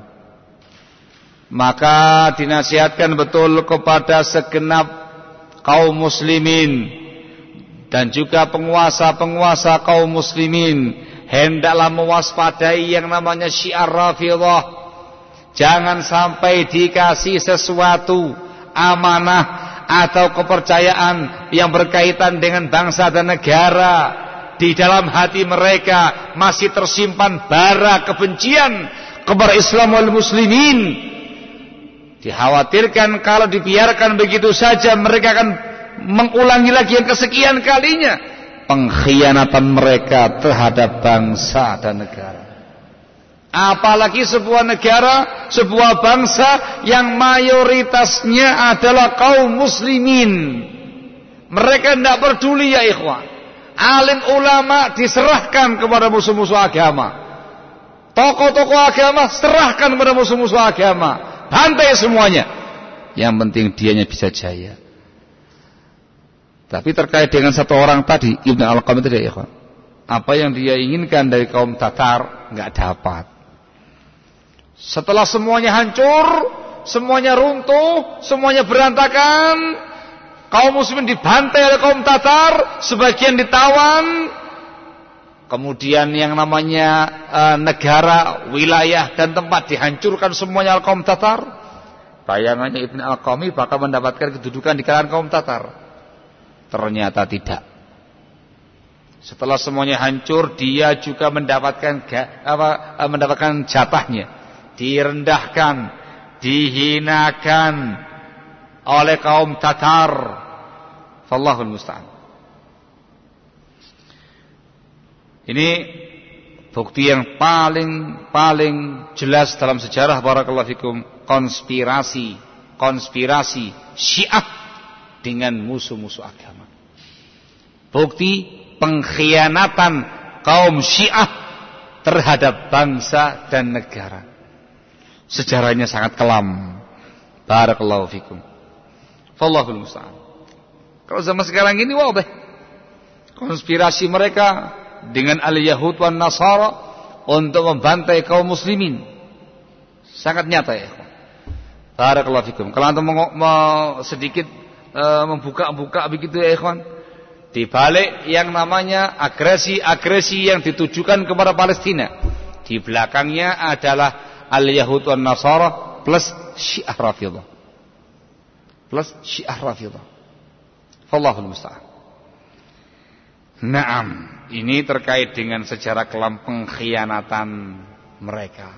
Maka dinasihatkan betul kepada segenap kaum muslimin dan juga penguasa-penguasa kaum muslimin hendaklah mewaspadai yang namanya syiar rafidah jangan sampai dikasih sesuatu amanah atau kepercayaan yang berkaitan dengan bangsa dan negara. Di dalam hati mereka masih tersimpan bara kebencian kepada Islam wal muslimin. Dikhawatirkan kalau dibiarkan begitu saja mereka akan mengulangi lagi yang kesekian kalinya. Pengkhianatan mereka terhadap bangsa dan negara. Apalagi sebuah negara, sebuah bangsa yang mayoritasnya adalah kaum muslimin. Mereka tidak peduli ya ikhwan. Alim ulama diserahkan kepada musuh-musuh agama. Tokoh-tokoh agama serahkan kepada musuh-musuh agama Bantai semuanya. Yang penting dianya bisa jaya. Tapi terkait dengan satu orang tadi, Ibn Al-Qam itu ya, apa yang dia inginkan dari kaum Tatar nggak dapat. Setelah semuanya hancur, semuanya runtuh, semuanya berantakan, kaum muslimin dibantai oleh kaum Tatar, sebagian ditawan, kemudian yang namanya e, negara, wilayah dan tempat dihancurkan semuanya kaum Tatar. Bayangannya Ibn Al-Qami bakal mendapatkan kedudukan di kalangan kaum Tatar. Ternyata tidak. Setelah semuanya hancur, dia juga mendapatkan apa, e, mendapatkan jatahnya, direndahkan, dihinakan oleh kaum Tatar. Fallahul musta'an. Ini bukti yang paling paling jelas dalam sejarah barakallahu fikum konspirasi konspirasi Syiah dengan musuh-musuh agama. Bukti pengkhianatan kaum Syiah terhadap bangsa dan negara. Sejarahnya sangat kelam. Barakallahu fikum. Fallahul musta'an. Kalau zaman sekarang ini wabah. Konspirasi mereka dengan al-Yahud wan Nasara untuk membantai kaum muslimin. Sangat nyata ya. Barakallahu fikum. Kalau antum mau sedikit uh, membuka-buka begitu ya ikhwan. Di balik yang namanya agresi-agresi yang ditujukan kepada Palestina. Di belakangnya adalah al-Yahud wan Nasara plus Syiah Rafidah. Plus Syiah Rafidah. Fallahul musta'an. Naam, ini terkait dengan sejarah kelam pengkhianatan mereka.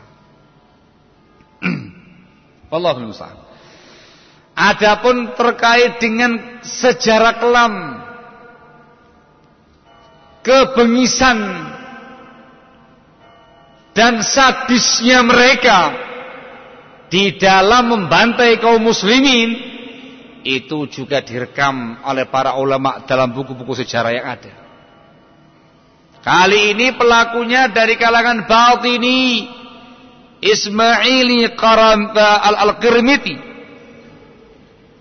Allahul musta'an. Adapun terkait dengan sejarah kelam kebengisan dan sadisnya mereka di dalam membantai kaum muslimin itu juga direkam oleh para ulama dalam buku-buku sejarah yang ada. Kali ini pelakunya dari kalangan Batini Ismaili Qaranta Al-Qirmiti.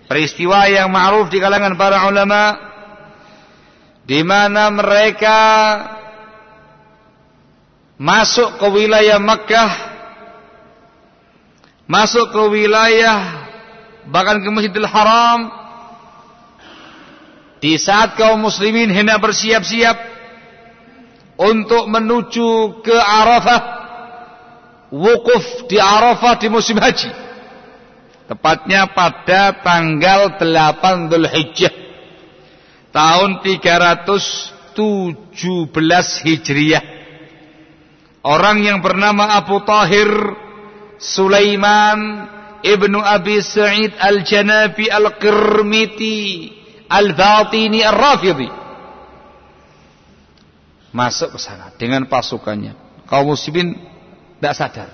Peristiwa yang ma'ruf di kalangan para ulama di mana mereka masuk ke wilayah Makkah. Masuk ke wilayah bahkan ke Masjidil Haram. Di saat kaum muslimin hendak bersiap-siap untuk menuju ke Arafah wukuf di Arafah di musim haji. Tepatnya pada tanggal 8 Dzulhijjah tahun 317 Hijriah orang yang bernama Abu Tahir Sulaiman ibnu Abi Sa'id Al-Janabi Al-Qirmiti Al-Batini Ar-Rafidhi. Masuk ke sana dengan pasukannya. Kaum muslimin tidak sadar.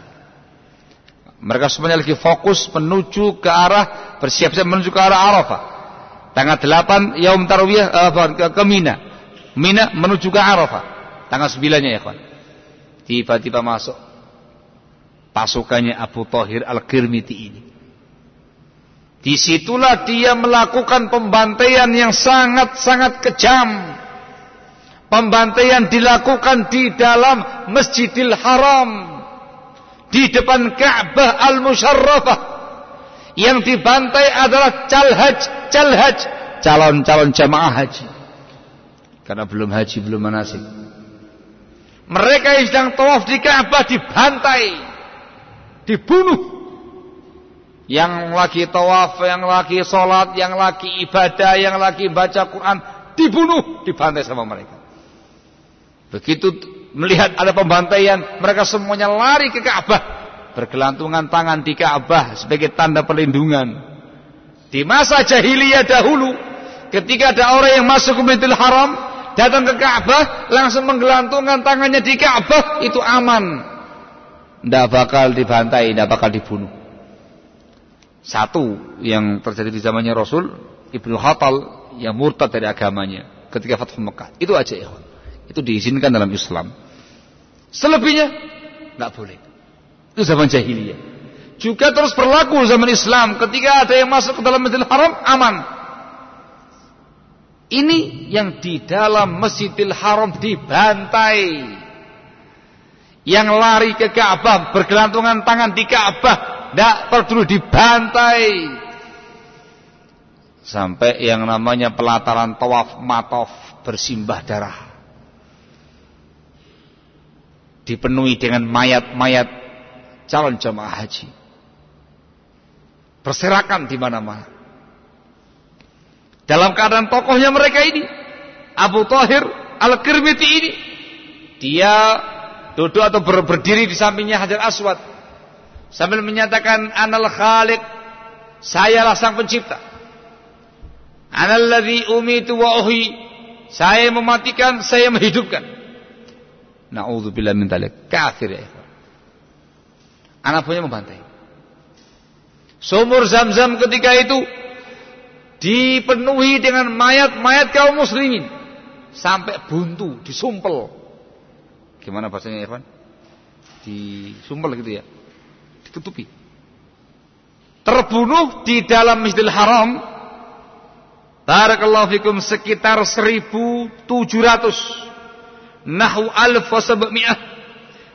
Mereka semuanya lagi fokus menuju ke arah bersiap-siap menuju ke arah Arafah. Tanggal 8 Yaum Tarwiyah uh, ke, Mina. Mina menuju ke Arafah. Tanggal 9 nya ya kawan tiba-tiba masuk pasukannya Abu Tahir Al-Kirmiti ini. Di situlah dia melakukan pembantaian yang sangat-sangat kejam. Pembantaian dilakukan di dalam Masjidil Haram. Di depan Ka'bah Al-Musharrafah. Yang dibantai adalah calhaj, calhaj. Calon-calon jamaah haji. Karena belum haji, belum manasik. Mereka yang sedang tawaf di Ka'bah dibantai dibunuh. Yang lagi tawaf, yang lagi sholat, yang lagi ibadah, yang lagi baca Quran, dibunuh, dibantai sama mereka. Begitu melihat ada pembantaian, mereka semuanya lari ke Ka'bah. Bergelantungan tangan di Ka'bah sebagai tanda perlindungan. Di masa jahiliyah dahulu, ketika ada orang yang masuk ke Masjidil Haram, datang ke Ka'bah, langsung menggelantungkan tangannya di Ka'bah, itu aman tidak bakal dibantai, tidak bakal dibunuh. Satu yang terjadi di zamannya Rasul, Ibnu Hatal yang murtad dari agamanya ketika Fathu Mekah. Itu aja ya. Itu diizinkan dalam Islam. Selebihnya nggak boleh. Itu zaman jahiliyah. Juga terus berlaku zaman Islam ketika ada yang masuk ke dalam Masjidil Haram aman. Ini yang di dalam Masjidil Haram dibantai. Yang lari ke Ka'bah bergelantungan tangan di Ka'bah tidak perlu dibantai. Sampai yang namanya pelataran tawaf matof bersimbah darah. Dipenuhi dengan mayat-mayat calon jemaah haji. Berserakan di mana-mana dalam keadaan tokohnya mereka ini Abu Tahir Al-Kirmiti ini dia duduk atau ber berdiri di sampingnya Hajar Aswad sambil menyatakan anal khaliq sayalah sang pencipta. Anal ladzi umitu wa uhi saya mematikan saya menghidupkan. Naudzubillah min dzalik kafir ya anak punya membantai. Sumur zam-zam ketika itu dipenuhi dengan mayat-mayat kaum muslimin sampai buntu disumpel Gimana bahasanya Irfan? Disumpel gitu ya. Ditutupi. Terbunuh di dalam Masjidil Haram. Barakallahu fikum sekitar 1700 nahu alf wa sab'mi'ah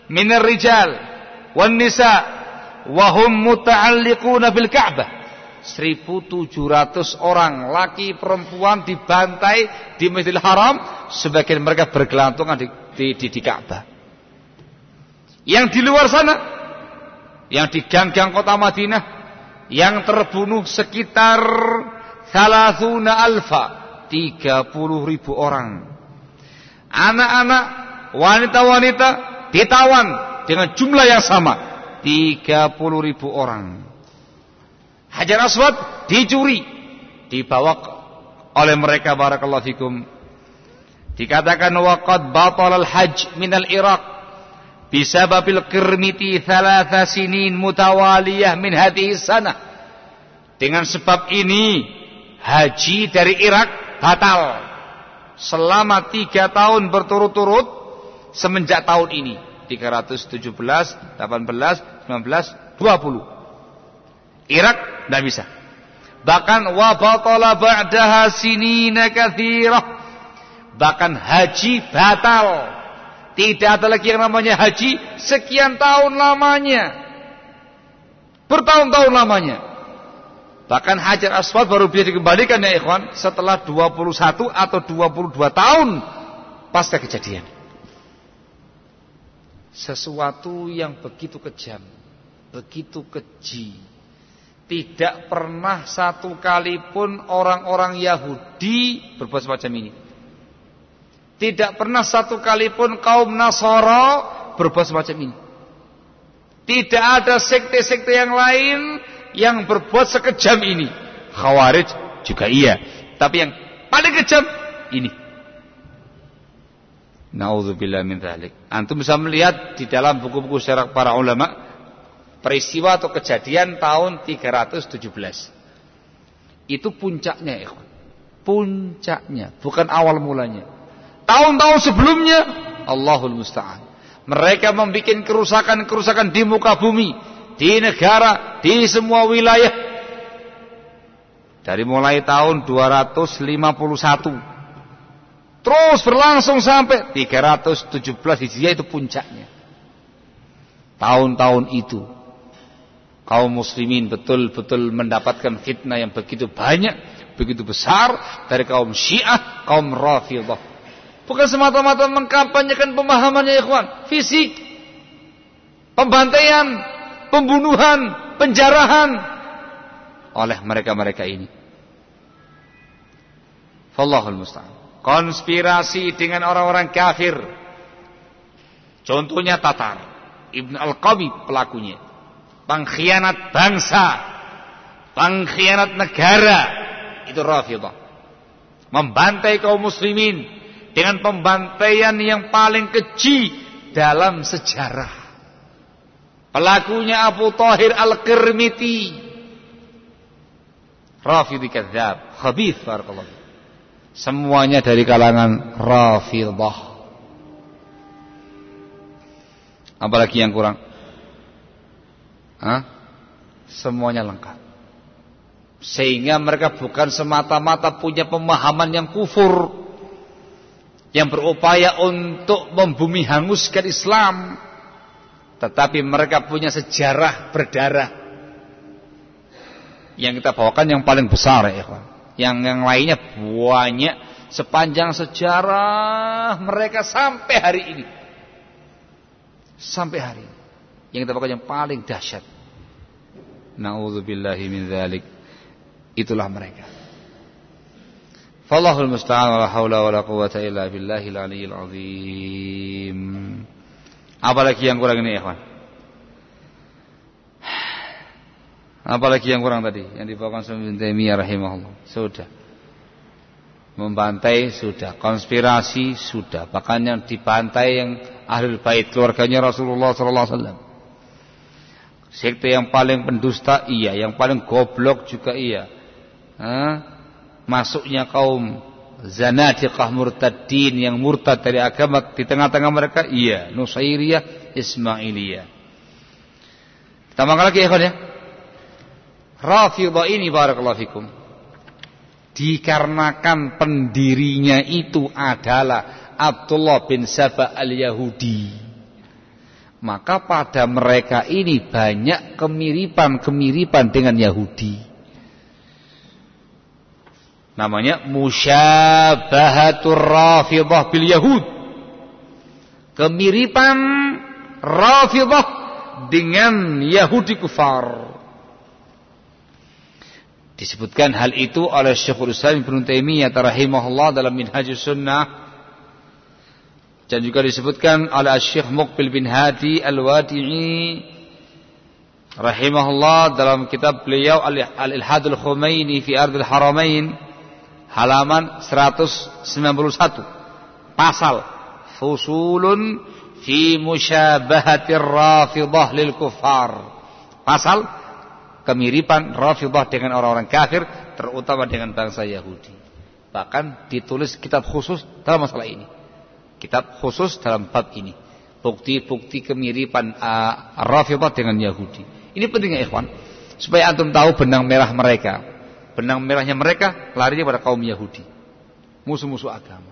min rijal wan nisa wa hum muta'alliquna bil Ka'bah. 1700 orang laki perempuan dibantai di Masjidil Haram sebagian mereka bergelantungan di di, di, di Ka'bah. Yang di luar sana, yang di gang-gang kota Madinah, yang terbunuh sekitar salasuna alfa, 30 ribu orang. Anak-anak, wanita-wanita ditawan dengan jumlah yang sama, 30 ribu orang. Hajar Aswad dicuri, dibawa oleh mereka barakallahu fikum Dikatakan waqad batal al-hajj min al-Iraq bisababil qirmiti thalatha sinin mutawaliyah min hadhihi sana. Dengan sebab ini haji dari Irak batal selama tiga tahun berturut-turut semenjak tahun ini 317, 18, 19, 20. Irak tidak bisa. Bahkan wa batala ba'daha sinina katsirah Bahkan haji batal. Tidak ada lagi yang namanya haji sekian tahun lamanya. Bertahun-tahun lamanya. Bahkan Hajar Aswad baru bisa dikembalikan ya ikhwan setelah 21 atau 22 tahun pasca kejadian. Sesuatu yang begitu kejam, begitu keji. Tidak pernah satu kali pun orang-orang Yahudi berbuat semacam ini. Tidak pernah satu kali pun kaum Nasara berbuat semacam ini. Tidak ada sekte-sekte yang lain yang berbuat sekejam ini. Khawarij juga iya. Tapi yang paling kejam ini. Nauzubillah min. Antum bisa melihat di dalam buku-buku sejarah para ulama peristiwa atau kejadian tahun 317. Itu puncaknya, ikhwan. Puncaknya, bukan awal mulanya. Tahun-tahun sebelumnya Allahul Musta'an. Mereka membuat kerusakan-kerusakan di muka bumi, di negara, di semua wilayah. Dari mulai tahun 251 terus berlangsung sampai 317 Hijriah itu puncaknya. Tahun-tahun itu kaum muslimin betul-betul mendapatkan fitnah yang begitu banyak, begitu besar dari kaum Syiah, kaum Rafidhah. Bukan semata-mata mengkampanyekan pemahamannya ikhwan. Fisik. Pembantaian. Pembunuhan. Penjarahan. Oleh mereka-mereka ini. Fallahul musta'an. Konspirasi dengan orang-orang kafir. Contohnya Tatar. Ibn Al-Qabi pelakunya. Pengkhianat bangsa. Pengkhianat negara. Itu Rafidah. Membantai kaum muslimin dengan pembantaian yang paling keji dalam sejarah. Pelakunya Abu Tahir Al-Kirmiti. Rafidhi Kadzab, Khabith barakallahu. Semuanya dari kalangan Rafidah. Apalagi yang kurang? Hah? Semuanya lengkap. Sehingga mereka bukan semata-mata punya pemahaman yang kufur yang berupaya untuk membumi hanguskan Islam tetapi mereka punya sejarah berdarah yang kita bawakan yang paling besar ya yang yang lainnya banyak sepanjang sejarah mereka sampai hari ini sampai hari ini yang kita bawakan yang paling dahsyat naudzubillahi min dzalik itulah mereka Fallahul musta'an wa la haula wa la illa billahil aliyyil azim. Apalagi yang kurang ini, ikhwan? Apalagi yang kurang tadi yang dibawakan Ibnu Taimiyah rahimahullah. Sudah. Membantai sudah, konspirasi sudah, bahkan yang dibantai yang ahli bait keluarganya Rasulullah sallallahu alaihi wasallam. Sekte yang paling pendusta iya, yang paling goblok juga iya. Hah? masuknya kaum zanadiqah murtadin yang murtad dari agama di tengah-tengah mereka iya. Nusairiyah Ismailiyah. Tambah lagi ya ya. Rafidah ini barakallahu fikum. Dikarenakan pendirinya itu adalah Abdullah bin Saba al-Yahudi maka pada mereka ini banyak kemiripan-kemiripan dengan Yahudi. Namanya musyabahatur rafidah bil yahud. Kemiripan rafidah dengan Yahudi kufar. Disebutkan hal itu oleh Syekhul Islam Ibnu Taimiyah rahimahullah dalam Minhajus Sunnah dan juga disebutkan oleh Syekh Muqbil bin Hadi Al-Wadi'i rahimahullah dalam kitab beliau Al-Ilhadul Khumaini fi Ardil Haramain halaman 191 pasal fusulun fi musyabahatir rafidah lil kufar. Pasal kemiripan rafidah dengan orang-orang kafir terutama dengan bangsa Yahudi. Bahkan ditulis kitab khusus dalam masalah ini kitab khusus dalam bab ini bukti-bukti kemiripan uh, dengan Yahudi ini pentingnya ikhwan supaya antum tahu benang merah mereka benang merahnya mereka larinya pada kaum Yahudi. Musuh-musuh agama.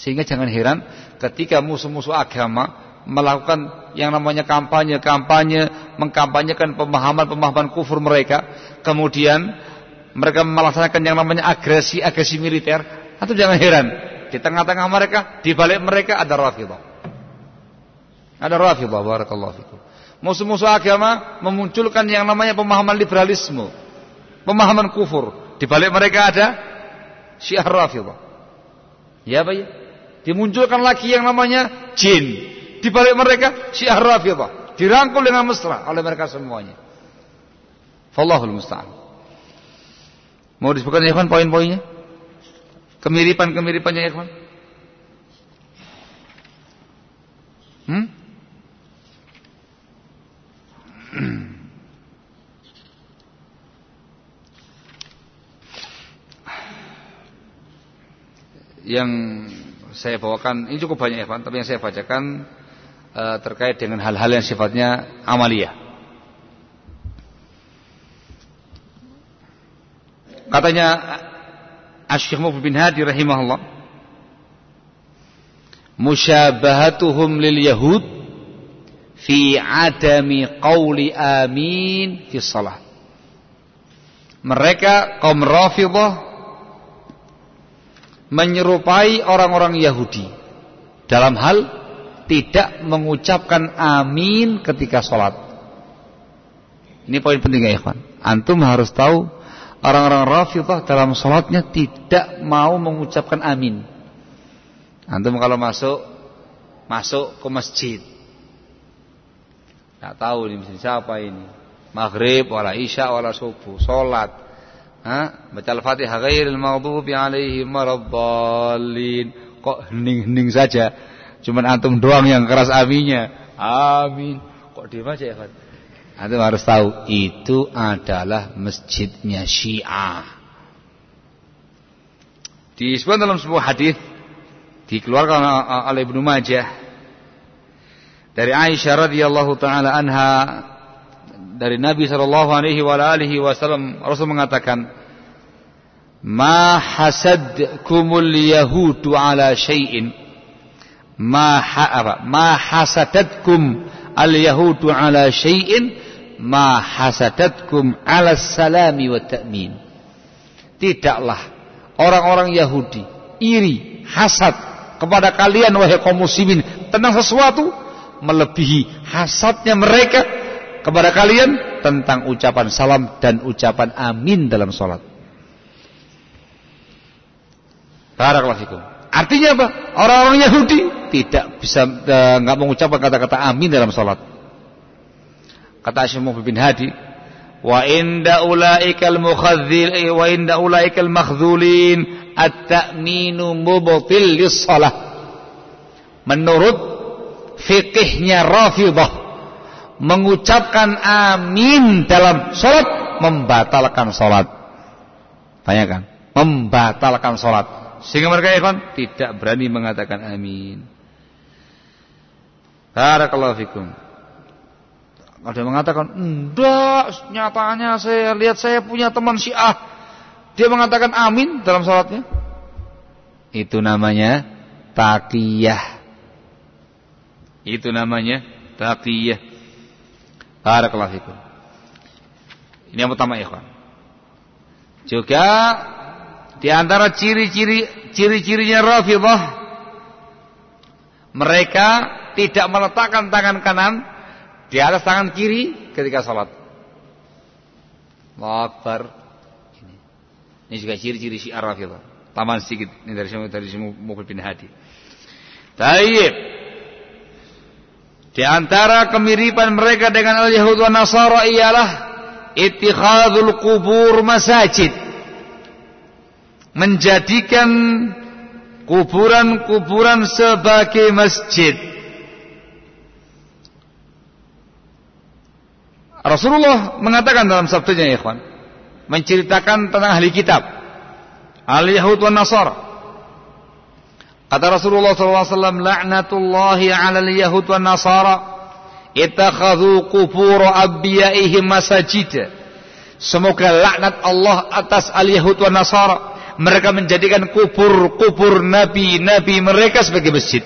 Sehingga jangan heran ketika musuh-musuh agama melakukan yang namanya kampanye-kampanye, mengkampanyekan pemahaman-pemahaman kufur mereka, kemudian mereka melaksanakan yang namanya agresi-agresi militer, atau jangan heran di tengah-tengah mereka, di balik mereka ada Rafidah. Ada Rafidah barakallahu fikum. Musuh-musuh agama memunculkan yang namanya pemahaman liberalisme, pemahaman kufur. Di balik mereka ada Syiah Rafidah. Ya, Pak ya? Dimunculkan lagi yang namanya jin di balik mereka Syiah Rafidhah, dirangkul dengan mesra oleh mereka semuanya. Wallahul musta'an. Mau disebutkan ya poin-poinnya? Kemiripan-kemiripannya ya Hmm? yang saya bawakan ini cukup banyak ya tapi yang saya bacakan uh, terkait dengan hal-hal yang sifatnya amalia. Katanya Asy-Syaikh bin Hadi rahimahullah musyabahatuhum lil yahud fi adami qawli amin fi salat. Mereka kaum Rafidhah menyerupai orang-orang Yahudi dalam hal tidak mengucapkan amin ketika sholat. Ini poin penting ya ikhwan. Antum harus tahu orang-orang rafidah dalam sholatnya tidak mau mengucapkan amin. Antum kalau masuk masuk ke masjid. Tidak tahu ini masjid siapa ini. Maghrib, wala isya, wala subuh. Sholat. Ha? Baca al-fatihah ghairil maghdubi alaihim waraddallin. Kok hening-hening saja. Cuman antum doang yang keras aminnya. Amin. Kok diam aja ya, Pak? Antum harus tahu itu adalah masjidnya Syiah. Disebut dalam sebuah hadis dikeluarkan oleh Ibnu Majah dari Aisyah radhiyallahu taala anha dari Nabi sallallahu alaihi wa alihi wasallam Rasul mengatakan ma hasadkumul yahudu ala syai'in. Ma apa? Ma hasadatkum al yahudu ala syai'in ma hasadatkum ala salami wa ta'min tidaklah orang-orang Yahudi iri hasad kepada kalian wahai kaum muslimin tentang sesuatu melebihi hasadnya mereka kepada kalian tentang ucapan salam dan ucapan amin dalam salat Barakallahu fikum. Artinya apa? Orang-orang Yahudi tidak bisa e, nggak mengucapkan kata-kata amin dalam salat. Kata Syekh bin Hadi, wa inda ulaikal mukhadzil eh, wa inda ulaikal makhdhulin at-ta'minu mubtil lis-shalah. Menurut fikihnya Rafidhah mengucapkan amin dalam salat membatalkan salat. Tanyakan, membatalkan salat. Sehingga mereka ikhwan tidak berani mengatakan amin. Barakallahu fikum. Ada yang mengatakan, enggak, nyatanya saya lihat saya punya teman Syiah. Dia mengatakan amin dalam salatnya. Itu namanya taqiyah. Itu namanya taqiyah. Barakallahu fikum. Ini yang pertama ikhwan. Juga di antara ciri-ciri ciri-cirinya Rafidhah mereka tidak meletakkan tangan kanan di atas tangan kiri ketika salat. Akbar. Ini. Ini juga ciri-ciri Syiah Rafidhah. Taman sedikit ini dari semua dari semua Mukbil bin Hadi. Tayyib. Di antara kemiripan mereka dengan al-Yahud wa Nasara ialah ittikhadul qubur masajid menjadikan kuburan-kuburan sebagai masjid. Rasulullah mengatakan dalam sabdanya ya ikhwan, menceritakan tentang ahli kitab, al-Yahud wa Nasara. Kata Rasulullah SAW, La'natullahi ala al-Yahud wa Nasara, itakhadhu qubur abbiyaihim masajid. Semoga laknat Allah atas al-Yahud wa Nasara mereka menjadikan kubur-kubur nabi-nabi mereka sebagai masjid.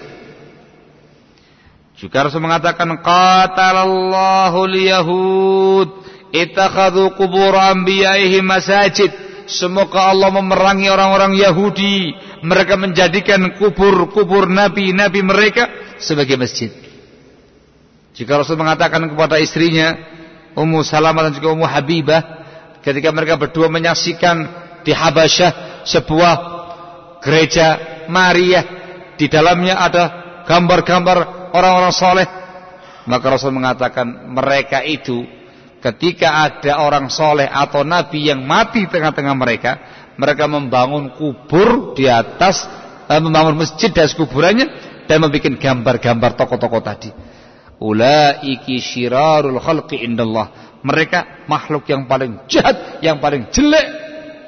Juga Rasul mengatakan qatalallahu liyahud ittakhadhu qubur anbiya'ihim masajid. Semoga Allah memerangi orang-orang Yahudi. Mereka menjadikan kubur-kubur nabi-nabi mereka sebagai masjid. Jika Rasul mengatakan kepada istrinya Ummu Salamah dan juga Ummu Habibah ketika mereka berdua menyaksikan di Habasyah sebuah gereja Maria di dalamnya ada gambar-gambar orang-orang soleh. Maka Rasul mengatakan mereka itu ketika ada orang soleh atau nabi yang mati tengah-tengah mereka mereka membangun kubur di atas eh, membangun masjid di atas kuburannya dan membuat gambar-gambar tokoh-tokoh tadi. Ulaiki syirarul khalqi indallah. Mereka makhluk yang paling jahat yang paling jelek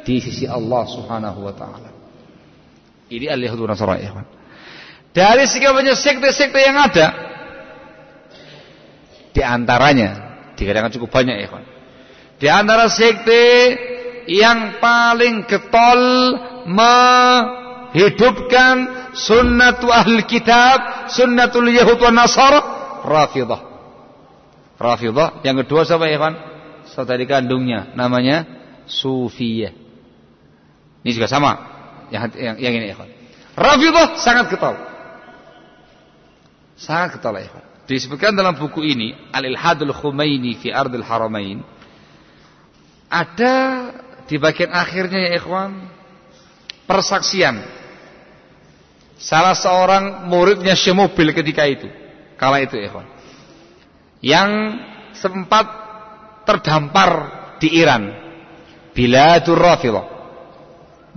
di sisi Allah Subhanahu wa taala. Ini al-yahud nasara ya dari sekian banyak sekte-sekte yang ada di antaranya dikatakan cukup banyak ya di antara sekte yang paling getol menghidupkan sunnatu ahli kitab sunnatul yahud wa nasara Rafidah. Rafidah. Yang kedua siapa ya kan? Saudari kandungnya namanya Sufiyah. Ini juga sama. Yang yang, yang ini ya kan. Rafidah sangat getol. Sangat getol ya kan. Disebutkan dalam buku ini Al-Ilhadul Khumaini fi Ardil Haramain ada di bagian akhirnya ya ikhwan persaksian. Salah seorang muridnya Syemobil ketika itu kala itu ikhwan yang sempat terdampar di Iran. Bila Rafidah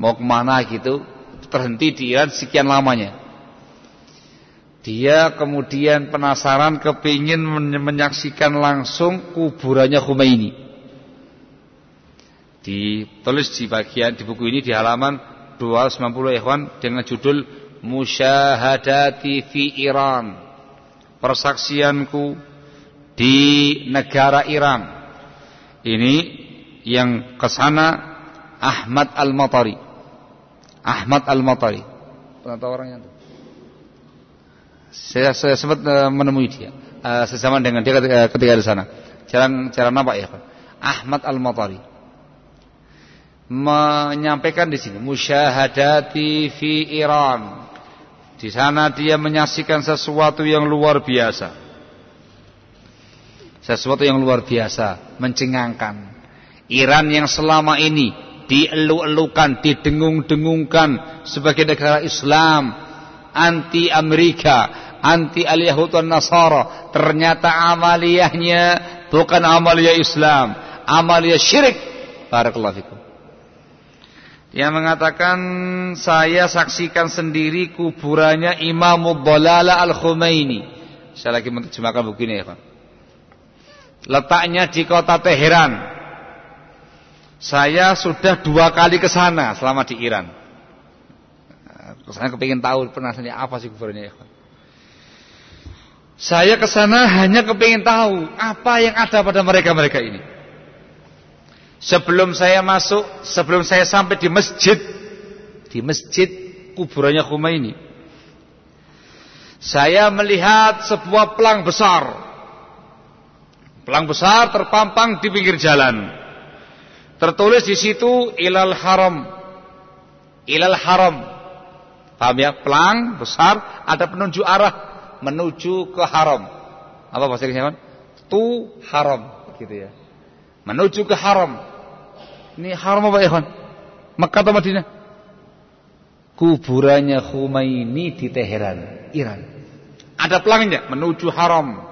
mau ke mana gitu terhenti di Iran sekian lamanya dia kemudian penasaran kepingin menyaksikan langsung kuburannya Khomeini ditulis di bagian di buku ini di halaman 290 ikhwan dengan judul Musyahadati fi Iran persaksianku di negara Iran. Ini yang ke sana Ahmad Al-Matari. Ahmad Al-Matari. Pernah tahu orangnya itu? Saya, saya sempat uh, menemui dia. Uh, dengan dia ketika, ketika di sana. Jarang jarang nampak ya. Ahmad Al-Matari menyampaikan di sini musyahadati fi Iran di sana dia menyaksikan sesuatu yang luar biasa. Sesuatu yang luar biasa, mencengangkan. Iran yang selama ini dielu-elukan, didengung-dengungkan sebagai negara Islam, anti Amerika, anti al-Yahud Nasara, ternyata amaliyahnya bukan amaliyah Islam, amaliyah syirik. Barakallahu fikum yang mengatakan saya saksikan sendiri kuburannya Imam Dhalala Al-Khumaini. Saya lagi menerjemahkan begini ya. Letaknya di kota Teheran. Saya sudah dua kali ke sana selama di Iran. Saya kepingin tahu penasarannya apa sih kuburannya ya, Pak. Saya ke sana hanya kepingin tahu apa yang ada pada mereka-mereka ini. Sebelum saya masuk, sebelum saya sampai di masjid, di masjid kuburannya Khomeini. Saya melihat sebuah pelang besar. Pelang besar terpampang di pinggir jalan. Tertulis di situ ilal haram. Ilal haram. Paham ya? Pelang besar ada penunjuk arah menuju ke haram. Apa bahasa Inggrisnya, Tu haram gitu ya. Menuju ke haram. Ini haram apa ikhwan? Mekah atau Madinah? Kuburannya Khumaini di Teheran, Iran. Ada pelangnya menuju haram.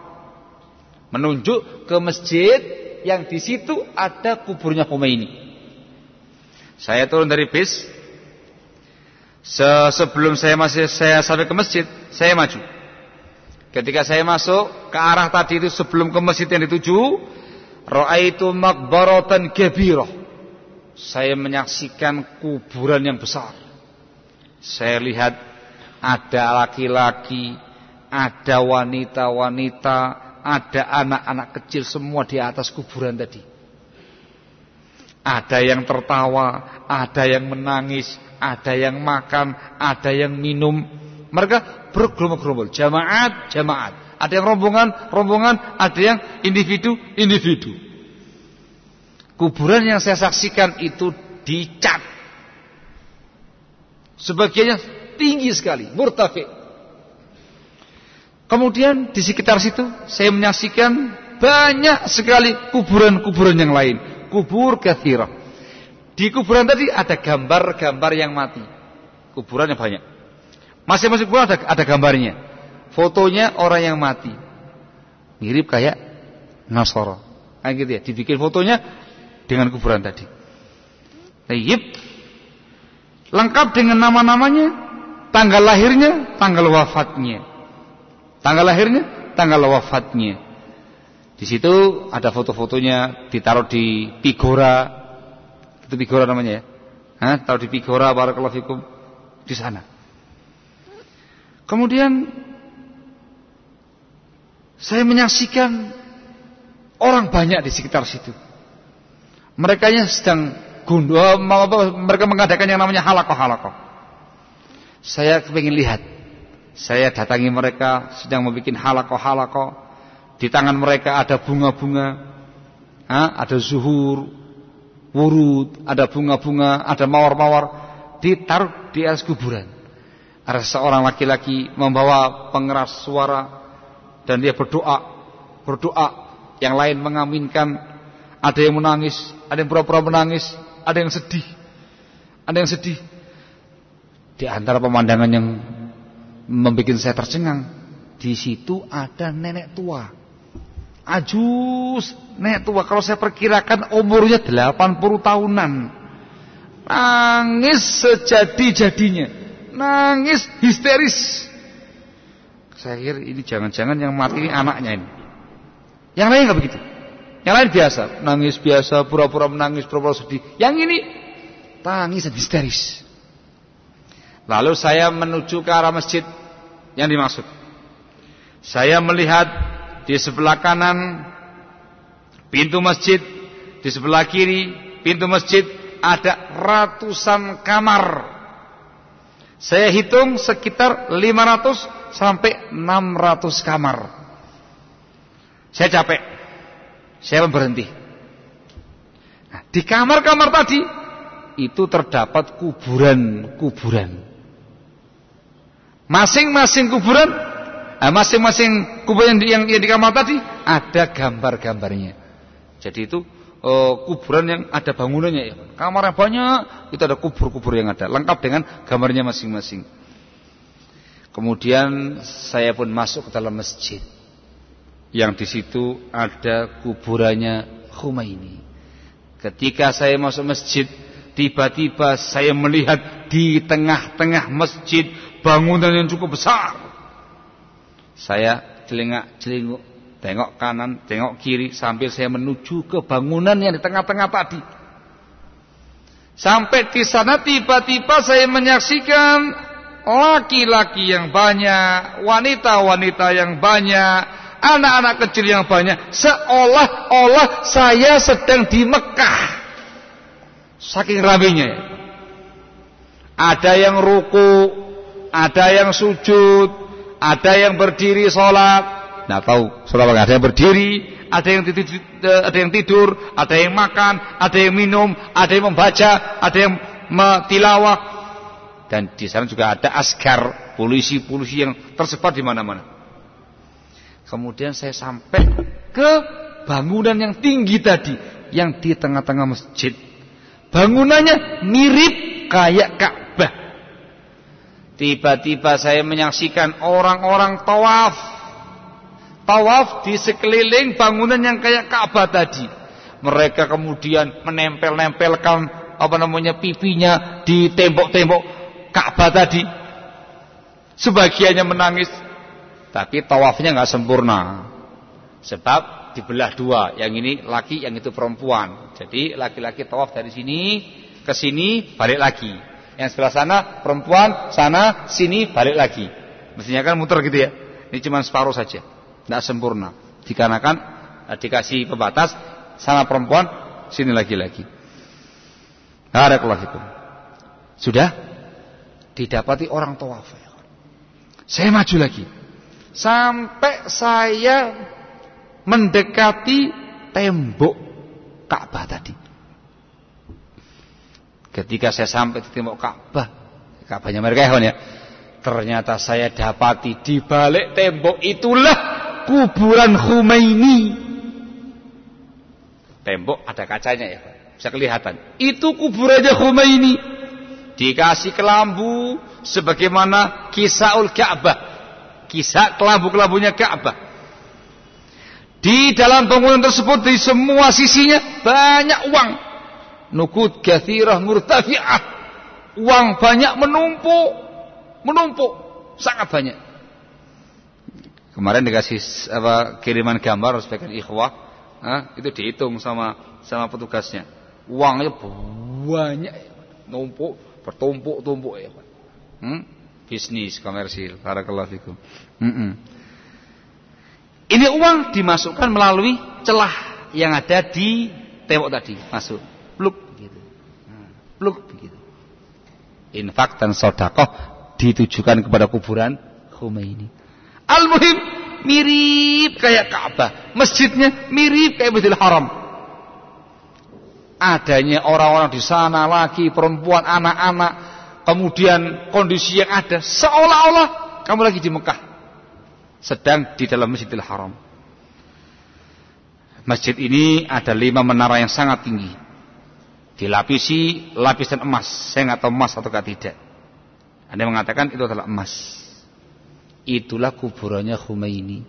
Menunjuk ke masjid yang di situ ada kuburnya Khumaini. Saya turun dari bis. Sebelum saya masih saya sampai ke masjid, saya maju. Ketika saya masuk ke arah tadi itu sebelum ke masjid yang dituju, ra'aitu makbaratan kabirah saya menyaksikan kuburan yang besar. Saya lihat ada laki-laki, ada wanita-wanita, ada anak-anak kecil semua di atas kuburan tadi. Ada yang tertawa, ada yang menangis, ada yang makan, ada yang minum. Mereka bergerombol-gerombol, jamaat, jamaat. Ada yang rombongan, rombongan, ada yang individu, individu. Kuburan yang saya saksikan itu dicat. Sebagiannya tinggi sekali, murtafi. Kemudian di sekitar situ saya menyaksikan banyak sekali kuburan-kuburan yang lain. Kubur kathirah. Di kuburan tadi ada gambar-gambar yang mati. Kuburannya banyak. Masing-masing kuburan ada, ada gambarnya. Fotonya orang yang mati. Mirip kayak Nasoro. Nah, gitu ya. Dibikin fotonya dengan kuburan tadi. Tayyib. Lengkap dengan nama-namanya, tanggal lahirnya, tanggal wafatnya. Tanggal lahirnya, tanggal wafatnya. Di situ ada foto-fotonya ditaruh di Pigora itu Pigora namanya ya. Hah? Tahu di Pigora barakallahu fikum di sana. Kemudian saya menyaksikan orang banyak di sekitar situ. Mereka sedang gundul, mereka mengadakan yang namanya halakoh-halakoh. Saya kepingin lihat. Saya datangi mereka sedang membuat halakoh-halakoh. Di tangan mereka ada bunga-bunga, ada zuhur, wurud, ada bunga-bunga, ada mawar-mawar ditaruh di atas kuburan. Ada seorang laki-laki membawa pengeras suara dan dia berdoa, berdoa. Yang lain mengaminkan. Ada yang menangis, ada yang pura-pura menangis, ada yang sedih. Ada yang sedih. Di antara pemandangan yang membuat saya tercengang, di situ ada nenek tua Ajus, nek tua kalau saya perkirakan umurnya 80 tahunan. Nangis sejadi-jadinya. Nangis histeris. Saya kira ini jangan-jangan yang mati ini anaknya ini. Yang lain nggak begitu. Yang lain biasa, nangis biasa, pura-pura menangis, pura-pura sedih. Yang ini tangis histeris. Lalu saya menuju ke arah masjid yang dimaksud. Saya melihat di sebelah kanan pintu masjid, di sebelah kiri pintu masjid ada ratusan kamar. Saya hitung sekitar 500 sampai 600 kamar. Saya capek. Saya berhenti. Nah, di kamar-kamar tadi itu terdapat kuburan-kuburan. Masing-masing kuburan masing-masing kuburan yang, yang, yang di kamar tadi ada gambar-gambarnya. Jadi itu uh, kuburan yang ada bangunannya ya. Kamarnya banyak, itu ada kubur-kubur yang ada, lengkap dengan gambarnya masing-masing. Kemudian saya pun masuk ke dalam masjid. Yang di situ ada kuburannya Khumaini. Ketika saya masuk masjid, tiba-tiba saya melihat di tengah-tengah masjid bangunan yang cukup besar. Saya celingak-celinguk, tengok kanan, tengok kiri sambil saya menuju ke bangunan yang di tengah-tengah tadi. Sampai di sana tiba-tiba saya menyaksikan laki-laki yang banyak, wanita-wanita yang banyak, anak-anak kecil yang banyak, seolah-olah saya sedang di Mekah. Saking ramenya. Ada yang ruku, ada yang sujud, ada yang berdiri sholat, nah tahu sholat apa? Ada yang berdiri, ada yang tidur, ada yang tidur, ada yang makan, ada yang minum, ada yang membaca, ada yang tilawah, dan di sana juga ada askar polisi-polisi yang tersebar di mana-mana. Kemudian saya sampai ke bangunan yang tinggi tadi, yang di tengah-tengah masjid. Bangunannya mirip kayak Ka'bah. Tiba-tiba saya menyaksikan orang-orang tawaf. Tawaf di sekeliling bangunan yang kayak Ka'bah tadi. Mereka kemudian menempel-nempelkan apa namanya pipinya di tembok-tembok Ka'bah tadi. Sebagiannya menangis, tapi tawafnya nggak sempurna. Sebab dibelah dua, yang ini laki, yang itu perempuan. Jadi laki-laki tawaf dari sini ke sini balik lagi. Yang sebelah sana perempuan, sana, sini balik lagi. Mestinya kan muter gitu ya. Ini cuma separuh saja. Tidak sempurna. Dikarenakan eh, dikasih pembatas sana perempuan, sini lagi-lagi. Barakallahu fikum. Sudah didapati orang tawaf. Saya maju lagi. Sampai saya mendekati tembok Ka'bah tadi. Ketika saya sampai di tembok Ka'bah, Ka'bahnya mereka ya, ternyata saya dapati di balik tembok itulah kuburan Khomeini. Tembok ada kacanya ya, bisa kelihatan. Itu kuburannya Khomeini. Dikasih kelambu sebagaimana kisahul Ka'bah. Kisah kelambu-kelambunya Ka'bah. Di dalam bangunan tersebut di semua sisinya banyak uang. Nukud kathirah murtafi'ah. Uang banyak menumpuk. Menumpuk. Sangat banyak. Kemarin dikasih apa kiriman gambar sebagian ikhwah. Nah, itu dihitung sama sama petugasnya. Uangnya banyak. Numpuk. Bertumpuk-tumpuk ya. Hmm? Bisnis komersil. Barakallahu fikum. Hmm -mm. Ini uang dimasukkan melalui celah yang ada di tembok tadi, masuk. Pluk begitu. Infak dan sodakoh ditujukan kepada kuburan Khomeini. Al-muhim mirip kayak Ka'bah, masjidnya mirip kayak Masjidil Haram. Adanya orang-orang di sana lagi, perempuan, anak-anak, kemudian kondisi yang ada seolah-olah kamu lagi di Mekah sedang di dalam Masjidil Haram. Masjid ini ada lima menara yang sangat tinggi. Dilapisi lapisan emas. Saya nggak tahu emas atau tidak. Anda mengatakan itu adalah emas. Itulah kuburannya Khomeini.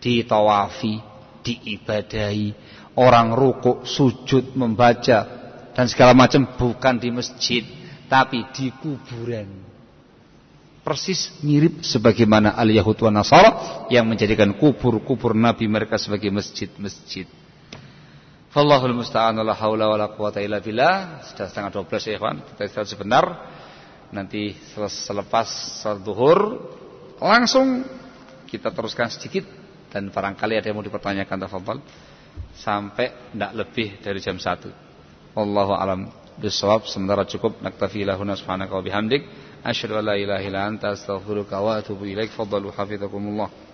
Ditawafi, diibadahi, orang rukuk, sujud, membaca dan segala macam bukan di masjid, tapi di kuburan persis mirip sebagaimana al-Yahud wa Nasara yang menjadikan kubur-kubur nabi mereka sebagai masjid-masjid. Fallahul musta'an la haula wala quwata illa billah. Sudah setengah 12 ya, Ikhwan. Kita istirahat sebentar. Nanti selepas salat zuhur langsung kita teruskan sedikit dan barangkali ada yang mau dipertanyakan tafadhol sampai tidak lebih dari jam 1. Wallahu alam bisawab. Sementara cukup naktafi lahuna subhanaka wa bihamdik asyhadu an la ilaha illa anta astaghfiruka wa atubu ilaik. Fadhalu hafizakumullah.